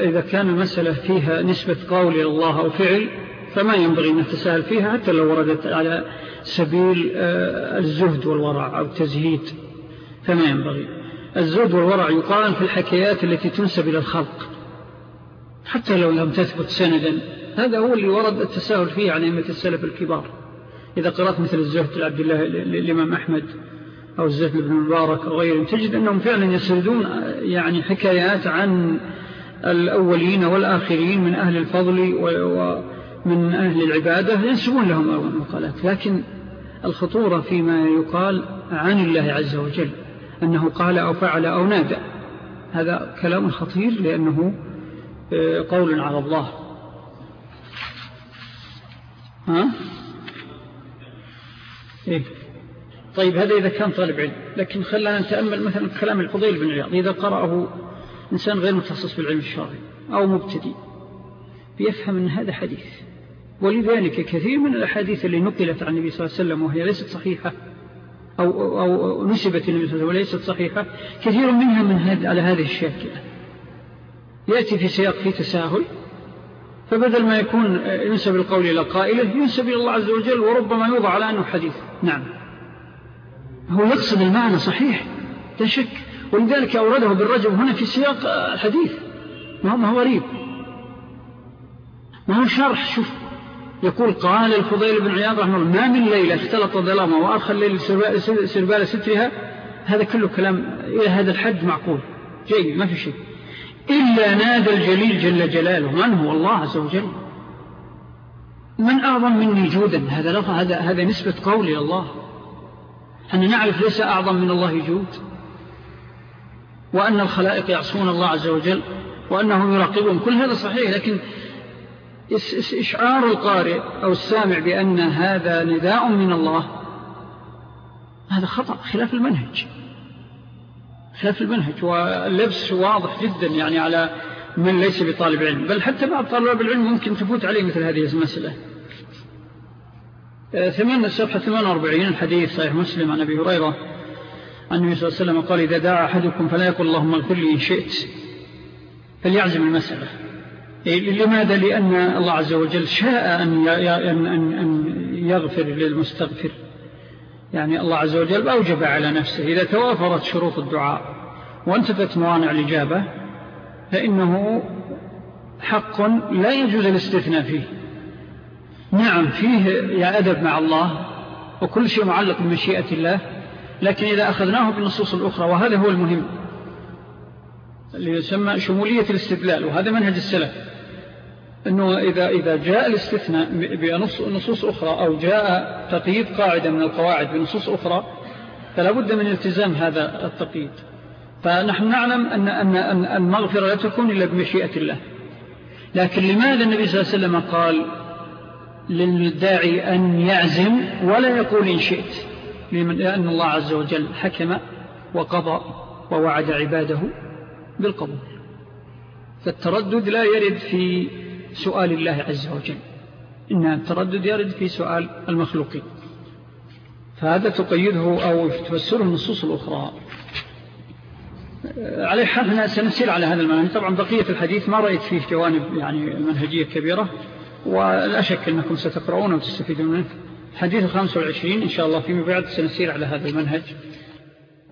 إذا كان المسألة فيها نسبة قول إلى الله أو فعل فما ينبغي أن نتساهل فيها حتى لو وردت على سبيل آه، الزهد والورع أو التزهيد فما ينبغي. الزهد والورع يقال في الحكايات التي تنسب إلى الخلق. حتى لو لم تثبت سندا. هذا هو اللي ورد التساهل فيه عن أئمة السلف الكبار. إذا قرأت مثل الزهد لعبد الله الإمام أحمد أو الزهد بن المبارك أو غيرهم تجد أنهم فعلا يسردون يعني حكايات عن الأولين والآخرين من أهل الفضل ومن أهل العبادة ينسبون لهم المقالات لكن الخطورة فيما يقال عن الله عز وجل أنه قال أو فعل أو نادى. هذا كلام خطير لأنه آه، قول على الله. ها؟ إيه؟ طيب هذا إذا كان طالب علم. لكن خلنا نتأمل مثلا كلام الفضيل بن عياض. إذا قرأه إنسان غير متخصص بالعلم الشرعي أو مبتدي بيفهم أن هذا حديث. ولذلك كثير من الأحاديث اللي نقلت عن النبي صلى الله عليه وسلم وهي ليست صحيحة أو, أو نسبت النبي صلى الله عليه وسلم وليست صحيحة كثير منها من هذه على هذه الشاكلة يأتي في سياق في تساهل فبدل ما يكون ينسب القول إلى قائله ينسب إلى الله عز وجل وربما يوضع على أنه حديث. نعم. هو يقصد المعنى صحيح لا شك. ولذلك أورده بالرجل هنا في سياق الحديث. ما هو غريب. ما هو شرح شوف. يقول قال الفضيل بن عياض رحمه الله ما من ليلة اختلط ظلامة وأرخى الليل سربال سترها. هذا كله كلام إلى هذا الحد معقول. جيد ما في شيء. إلا نادى الجليل جل جلاله. من هو؟ الله عز وجل. من أعظم مني جودا؟ هذا, هذا, هذا نسبة قول إلى الله. أن نعرف ليس أعظم من الله جود. وأن الخلائق يعصون الله عز وجل. وأنهم يراقبون كل هذا صحيح لكن إشعار القارئ أو السامع بأن هذا نداء من الله. هذا خطأ خلاف المنهج. خلاف المنهج واللبس واضح جدا يعني على من ليس بطالب علم بل حتى بعض طالب العلم ممكن تفوت عليه مثل هذه المسألة. ثمان الصفحة 48 الحديث صحيح مسلم عن أبي هريرة. عن النبي صلى الله عليه وسلم قال إذا دعا أحدكم فلا يقول اللهم لي إن شئت. فليعزم المسألة. لماذا؟ لأن الله عز وجل شاء أن يغفر للمستغفر. يعني الله عز وجل أوجب على نفسه إذا توافرت شروط الدعاء وانتفت موانع الإجابة فإنه حق لا يجوز الاستثناء فيه. نعم فيه يا أدب مع الله وكل شيء معلق بمشيئة الله لكن إذا أخذناه بالنصوص الأخرى وهذا هو المهم اللي يسمى شمولية الاستدلال وهذا منهج السلف. أنه إذا, إذا جاء الاستثناء بنصوص أخرى أو جاء تقييد قاعدة من القواعد بنصوص أخرى فلا بد من التزام هذا التقييد. فنحن نعلم أن, أن, المغفرة لا تكون إلا بمشيئة الله. لكن لماذا النبي صلى الله عليه وسلم قال للداعي أن يعزم ولا يقول إن شئت؟ لأن الله عز وجل حكم وقضى ووعد عباده بالقبول. فالتردد لا يرد في سؤال الله عز وجل. إن التردد يرد في سؤال المخلوقين فهذا تقيده أو تفسره النصوص الأخرى. عليه حال سنسير على هذا المنهج طبعا بقية الحديث ما رأيت فيه جوانب يعني منهجية كبيرة ولا شك أنكم ستقرؤون وتستفيدون منه. حديث 25 إن شاء الله فيما بعد سنسير على هذا المنهج.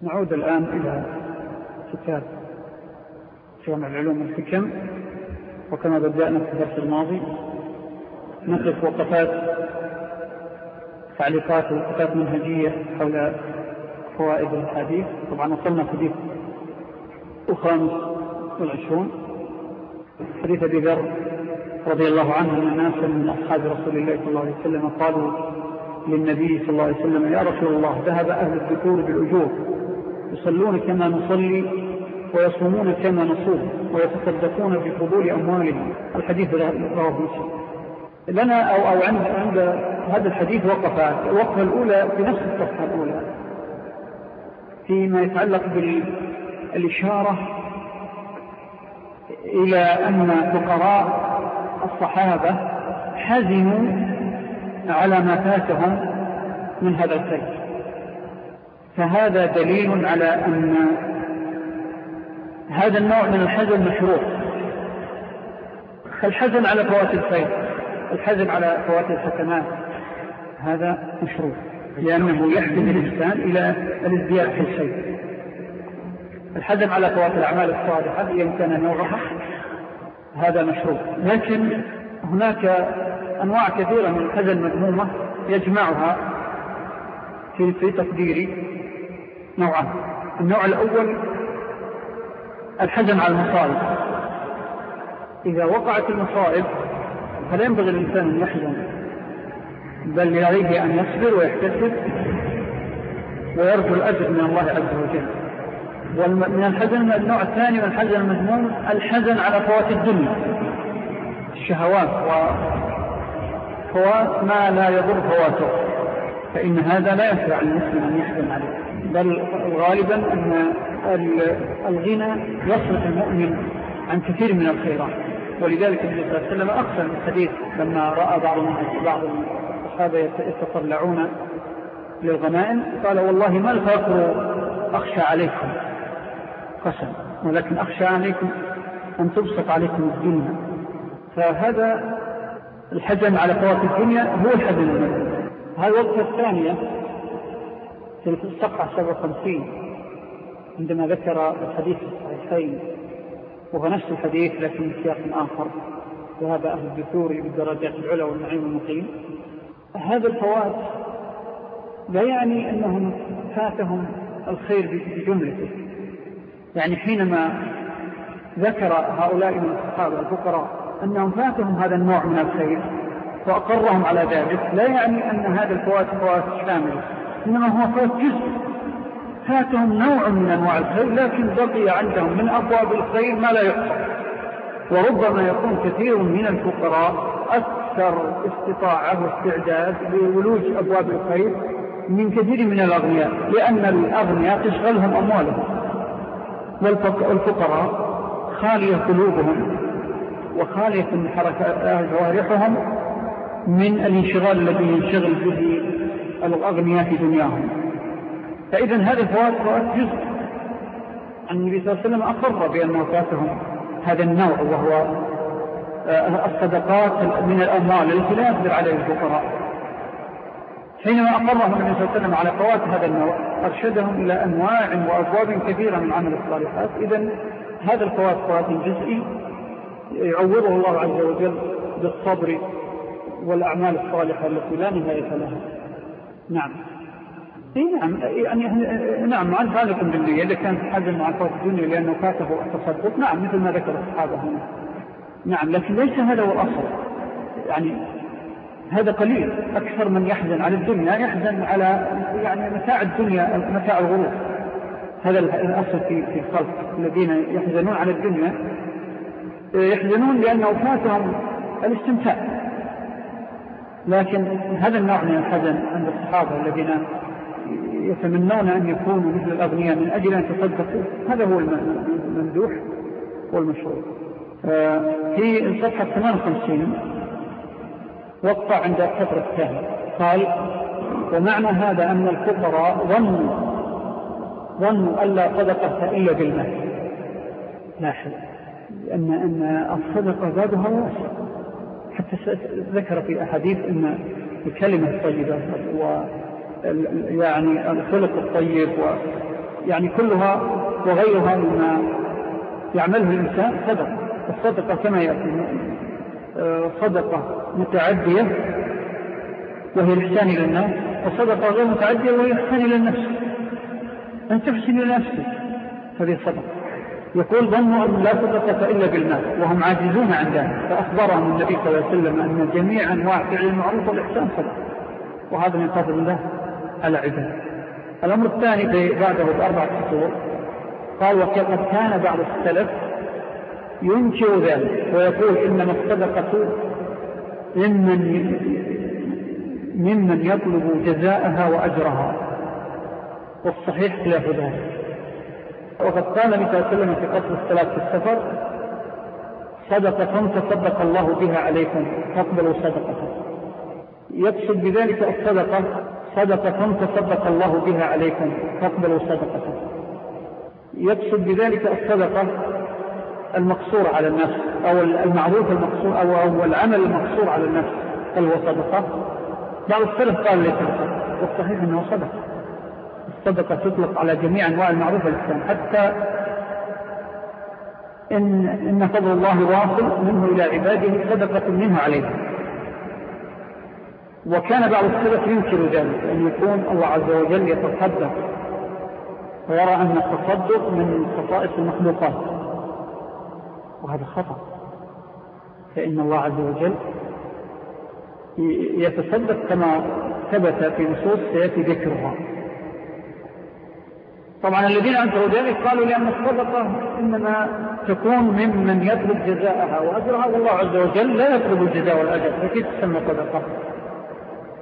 نعود الآن إلى كتاب جامع العلوم والحكم. وكما بدأنا في الدرس الماضي نقف وقفات تعليقات وقفات منهجية حول فوائد الحديث. طبعا وصلنا حديث وخامس والعشرون. حديث أبي ذر رضي الله عنه أن ناسا من أصحاب رسول الله صلى الله عليه وسلم قالوا للنبي صلى الله عليه وسلم يا رسول الله ذهب أهل الذكور بالأجور يصلون كما نصلي ويصومون كما نصوم ويتصدقون بفضول أموالهم. الحديث رواه مسلم. لنا أو, أو عند, عند هذا الحديث وقفات الوقفة الأولى في نفس الصفحة الأولى. فيما يتعلق بالإشارة إلى أن فقراء الصحابة حزنوا على ما فاتهم من هذا الخير فهذا دليل على أن هذا النوع من الحزن مشروع. الحزن على فوات الخير الحزن على فوات الحسنات هذا مشروع. لأنه يحدث الإنسان إلى الازدياد في الخير الحزن على فوات الأعمال الصالحة إن كان نوعها هذا مشروع. لكن هناك أنواع كثيرة من الحزن المذمومة يجمعها في, في تقديري نوعان. النوع الأول الحزن على المصائب. إذا وقعت المصائب فلا ينبغي الإنسان أن يحزن بل عليه أن يصبر ويحتسب ويرجو الأجر من الله عز وجل. ومن الحزن النوع الثاني من الحزن المذموم الحزن على فوات الدنيا. الشهوات وفوات ما لا يضر فواته. فإن هذا لا ينفع المسلم أن يحزن عليه. بل غالبا أن الغنى يصرف المؤمن عن كثير من الخيرات. ولذلك النبي صلى الله عليه وسلم أقسم الحديث لما رأى بعض بعض الصحابة يتطلعون للغنائم قال والله ما الفقر أخشى عليكم؟ قسم. ولكن أخشى عليكم أن تبسط عليكم الدنيا. فهذا الحزن على فوات الدنيا هو الحزن المدني هذه الوقت الثانية في الصفحة 57 عندما ذكر الحديث الصحيحين وهو نفس الحديث لكن سياق آخر وهذا أهل الدثور بالدرجات العلى والنعيم المقيم هذا الفوات لا يعني أنهم فاتهم الخير بجملته. يعني حينما ذكر هؤلاء من الصحابة الفقراء أنهم فاتهم هذا النوع من الخير وأقرهم على ذلك لا يعني أن هذا الفوات فوات شامل إنما هو فوات جزء. فاتهم نوع من أنواع الخير لكن بقي عندهم من أبواب الخير ما لا يحصر وربما يكون كثير من الفقراء أكثر استطاعة واستعداد لولوج أبواب الخير من كثير من الأغنياء لأن الأغنياء تشغلهم أموالهم. والفقراء خالية قلوبهم وخالية من جوارحهم من الانشغال الذي ينشغل به الأغنياء في دنياهم. فإذا هذا الفوات فوات جزء. النبي صلى الله عليه وسلم أقر بأنه فاتهم هذا النوع وهو آه، الصدقات من الأموال التي لا يقدر عليه الفقراء. حينما أقرهم النبي صلى الله عليه وسلم على فوات هذا النوع أرشدهم إلى أنواع وأبواب كثيرة من عمل الصالحات. إذن هذا الفوات فوات جزئي يعوضه الله عز وجل بالصبر والأعمال الصالحة التي لا نهاية لها. نعم. نعم يعني نعم مع ذلك بالنية إذا كانت حاجة مع فوت الدنيا لأنه فاته التصدق. نعم مثل ما ذكر الصحابة هنا. نعم لكن ليس هذا هو الأصل. يعني هذا قليل. أكثر من يحزن على الدنيا يحزن على يعني متاع الدنيا متاع الغروب هذا الأصل في في الخلق. الذين يحزنون على الدنيا يحزنون لأنه فاتهم الاستمتاع. لكن هذا النوع من الحزن عند الصحابة الذين يتمنون أن يكونوا مثل الأغنياء من أجل أن تصدقوا. هذا هو الممدوح والمشروع. في الصفحة 58 وقع عند السطر الثاني. قال ومعنى هذا أن الفقراء ظنوا ظنوا ألا صدقة إلا بالمال لاحظ أن, أن الصدقة بابها واسع حتى ذكر في أحاديث أن الكلمة الطيبة يعني الخلق الطيب و يعني كلها وغيرها مما يعمله الإنسان صدقة. الصدقة كما يأتي آه، صدقة متعدية وهي الإحسان إلى الناس وصدقة غير متعدية وهي الإحسان إلى النفس. أن تحسن إلى نفسك. هذه الصدقة. يقول ظنوا أن لا صدقة إلا بالمال وهم عاجزون عن ذلك. فأخبرهم النبي صلى الله عليه وسلم أن جميع أنواع فعل المعروف والإحسان صدقة. وهذا من فضل الله على عباد الأمر الثاني بعده بأربعة سطور قال وقد كان بعض السلف ينكر ذلك ويقول إنما الصدقة ممن ممن يطلب جزاءها وأجرها والصحيح خلاف ذلك. وقد قال النبي صلى الله عليه وسلم في قصر الصلاة في السفر صدقة تصدق الله بها عليكم فاقبلوا صدقة. يقصد بذلك الصدقة صدقة تصدق الله بها عليكم فاقبلوا صدقة يقصد بذلك الصدقة المقصور على النفس أو المعروف المقصور أو, أو العمل المقصور على النفس هل هو صدقة؟ بعض السلف قال ليس صدقة والصحيح أنه صدقة. الصدقة تطلق على جميع أنواع المعروف الإسلام حتى إن, إن فضل الله واصل منه إلى عباده صدقة منه عليهم وكان بعض السلف ينكر ذلك أن يكون الله عز وجل يتصدق. ويرى أن التصدق من خصائص المخلوقات. وهذا خطأ. فإن الله عز وجل يتصدق كما ثبت في نصوص سيأتي ذكرها. طبعا الذين أنكروا ذلك قالوا لأن الصدقة إنما تكون ممن يطلب جزاءها وأجرها والله عز وجل لا يطلب الجزاء والأجر فكيف تسمى صدقة.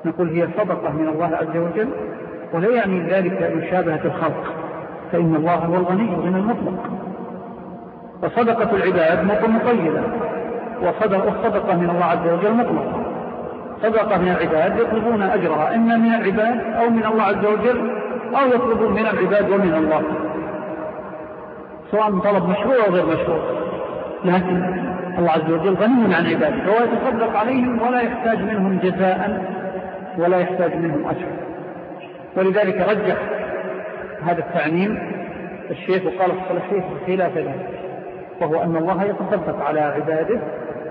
نقول هي صدقة من الله عز وجل ولا يعني ذلك مشابهة الخلق فإن الله هو الغني من المطلق. وصدقة العباد مقيدة والصدقة من الله عز وجل مطلقة. صدقة من العباد يطلبون أجرها إما من العباد أو من الله عز وجل أو يطلبون من العباد ومن الله. سواء طلب مشروع أو غير مشروع. لكن الله عز وجل غني عن عباده فهو يتصدق عليهم ولا يحتاج منهم جزاء. ولا يحتاج منهم أجر. ولذلك رجح هذا التعميم الشيخ وقال الصلحية خلاف ذلك وهو أن الله يتصدق على عباده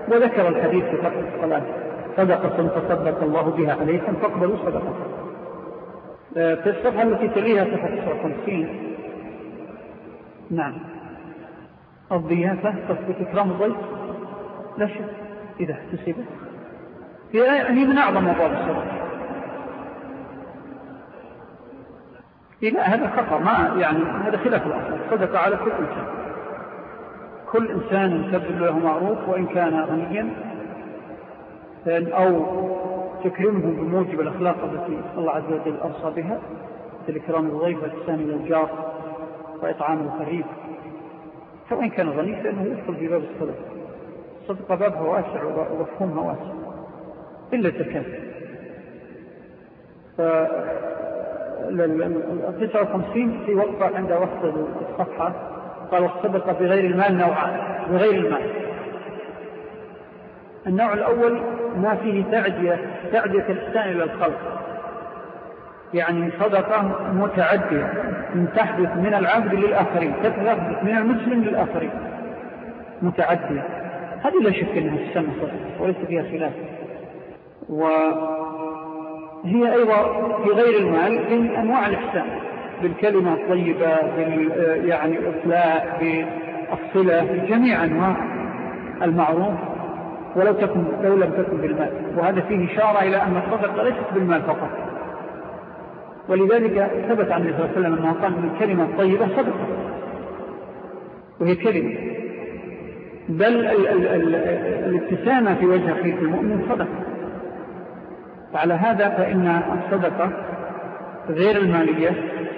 وذكر الحديث في فقه الصلاة صدقة تصدق الله بها عليكم فاقبلوا صدقة. آه، في الصفحة التي تليها صفحة 59 نعم. الضيافة تثبت إكرام الضيف؟ لا شك إذا احتسبت. هي من أعظم أبواب الصدقة. لا هذا خطأ. ما يعني هذا خلاف الأصل. صدق على كل إنسان. كل إنسان تبذل له معروف وإن كان غنيا أو تكرمه بموجب الأخلاق التي الله عز وجل أرصى بها مثل إكرام الضيف والإحسان إلى الجار وإطعام القريب. فوإن كان غني فإنه يدخل في باب الصدقة الصدقة بابها واسع ومفهومها واسع. إلا الزكاة 59 في وقفة عند وقت الصفحة. قال الصدقة بغير المال نوعان بغير المال. النوع الأول ما فيه تعدية تعدية الإحسان إلى الخلق يعني صدقة متعدية من تحدث من العبد للآخرين تتحدث من المسلم للآخرين. متعدية. هذه لا شك أنها السنة وليس فيها خلاف. وهي أيضا في غير المال من أنواع الإحسان بالكلمة الطيبة بال يعني الإطلاع بالصلة بجميع أنواع المعروف ولو تكن لو لم تكن بالمال. وهذا فيه إشارة إلى أن الصدقة ليست بالمال فقط. ولذلك ثبت عن النبي صلى الله عليه وسلم أنه قال من الكلمة الطيبة صدقة. وهي كلمة. بل الابتسامة في وجه أخيك المؤمن صدقة. وعلى هذا فإن الصدقة غير المالية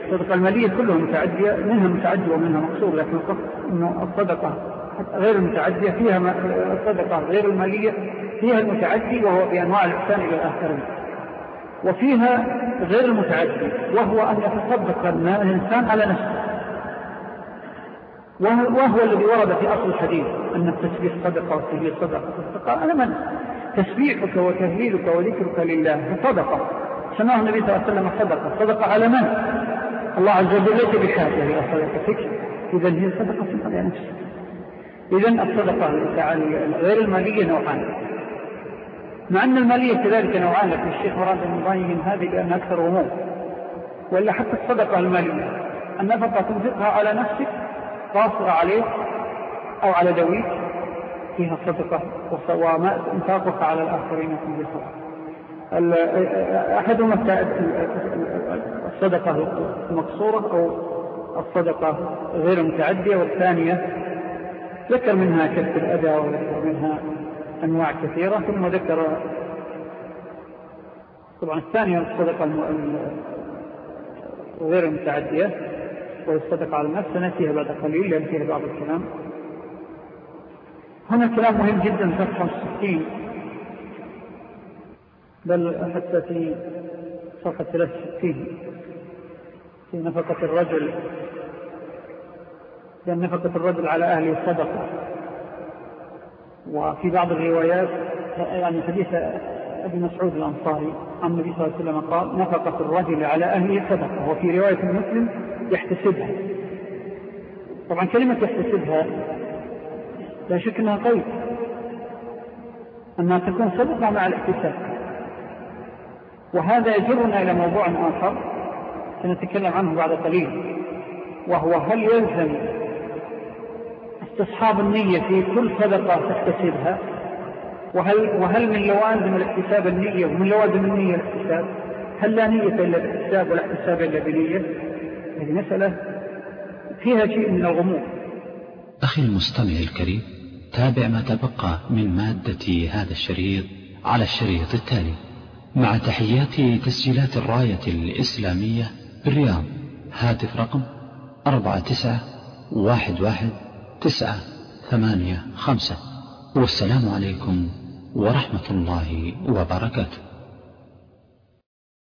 الصدقة المالية كلها متعدية منها متعدية ومنها مقصور لكن أنه الصدقة غير المتعدية فيها الصدقة غير المالية فيها المتعدي وهو بأنواع الإحسان إلى الآخرين. وفيها غير المتعدي وهو أن يتصدق الإنسان على نفسه. وهو الذي ورد في أصل الحديث أن التسبيح صدقة والتهليل صدقة. صدقة على من تسبيحك وتهليلك وذكرك لله صدقة سماه النبي صلى الله عليه وسلم صدقة صدقة على من؟ الله عز وجل ليس بحاجة إلى صدقتك إذا هي صدقة على نفسك إذا الصدقة غير المالية نوعان. مع أن المالية كذلك نوعان لكن الشيخ مراد المضايين هذه لأن أكثر غموم وإلا حتى الصدقة المالية. النفقة تنفقها على نفسك قاصرة عليك أو على دويك فيها صدقة وما على الآخرين فيه صدقة أحدهما الصدقة المقصورة أو الصدقة غير المتعدية والثانية ذكر منها كسب الأذى وذكر منها أنواع كثيرة ثم ذكر طبعا الثانية الصدقة غير المتعدية والصدقة على النفس نأتيها بعد قليل لأن فيها بعض الكلام. هنا كلام مهم جدا في 65 بل حتى في صفحة 63 في نفقة الرجل لأن نفقة الرجل على أهله صدقة وفي بعض الروايات يعني حديث أبي مسعود الأنصاري عن النبي صلى الله عليه وسلم قال نفقة الرجل على أهله صدقة وفي رواية المسلم يحتسبها. طبعا كلمة يحتسبها لا شك أنها قيد أنها تكون صدقة مع الاحتساب. وهذا يجرنا إلى موضوع آخر سنتكلم عنه بعد قليل وهو هل يلزم استصحاب النية في كل صدقة تحتسبها؟ وهل, وهل من لوازم الاحتساب النية ومن لوازم النية الاحتساب؟ هل لا نية إلا الاحتساب ولا احتساب إلا بنية؟ هذه مسألة فيها شيء من الغموض. أخي المستمع الكريم تابع ما تبقى من مادة هذا الشريط على الشريط التالي. مع تحيات تسجيلات الراية الإسلامية بالرياض هاتف رقم أربعة تسعة واحد واحد تسعة ثمانية خمسة. والسلام عليكم ورحمة الله وبركاته.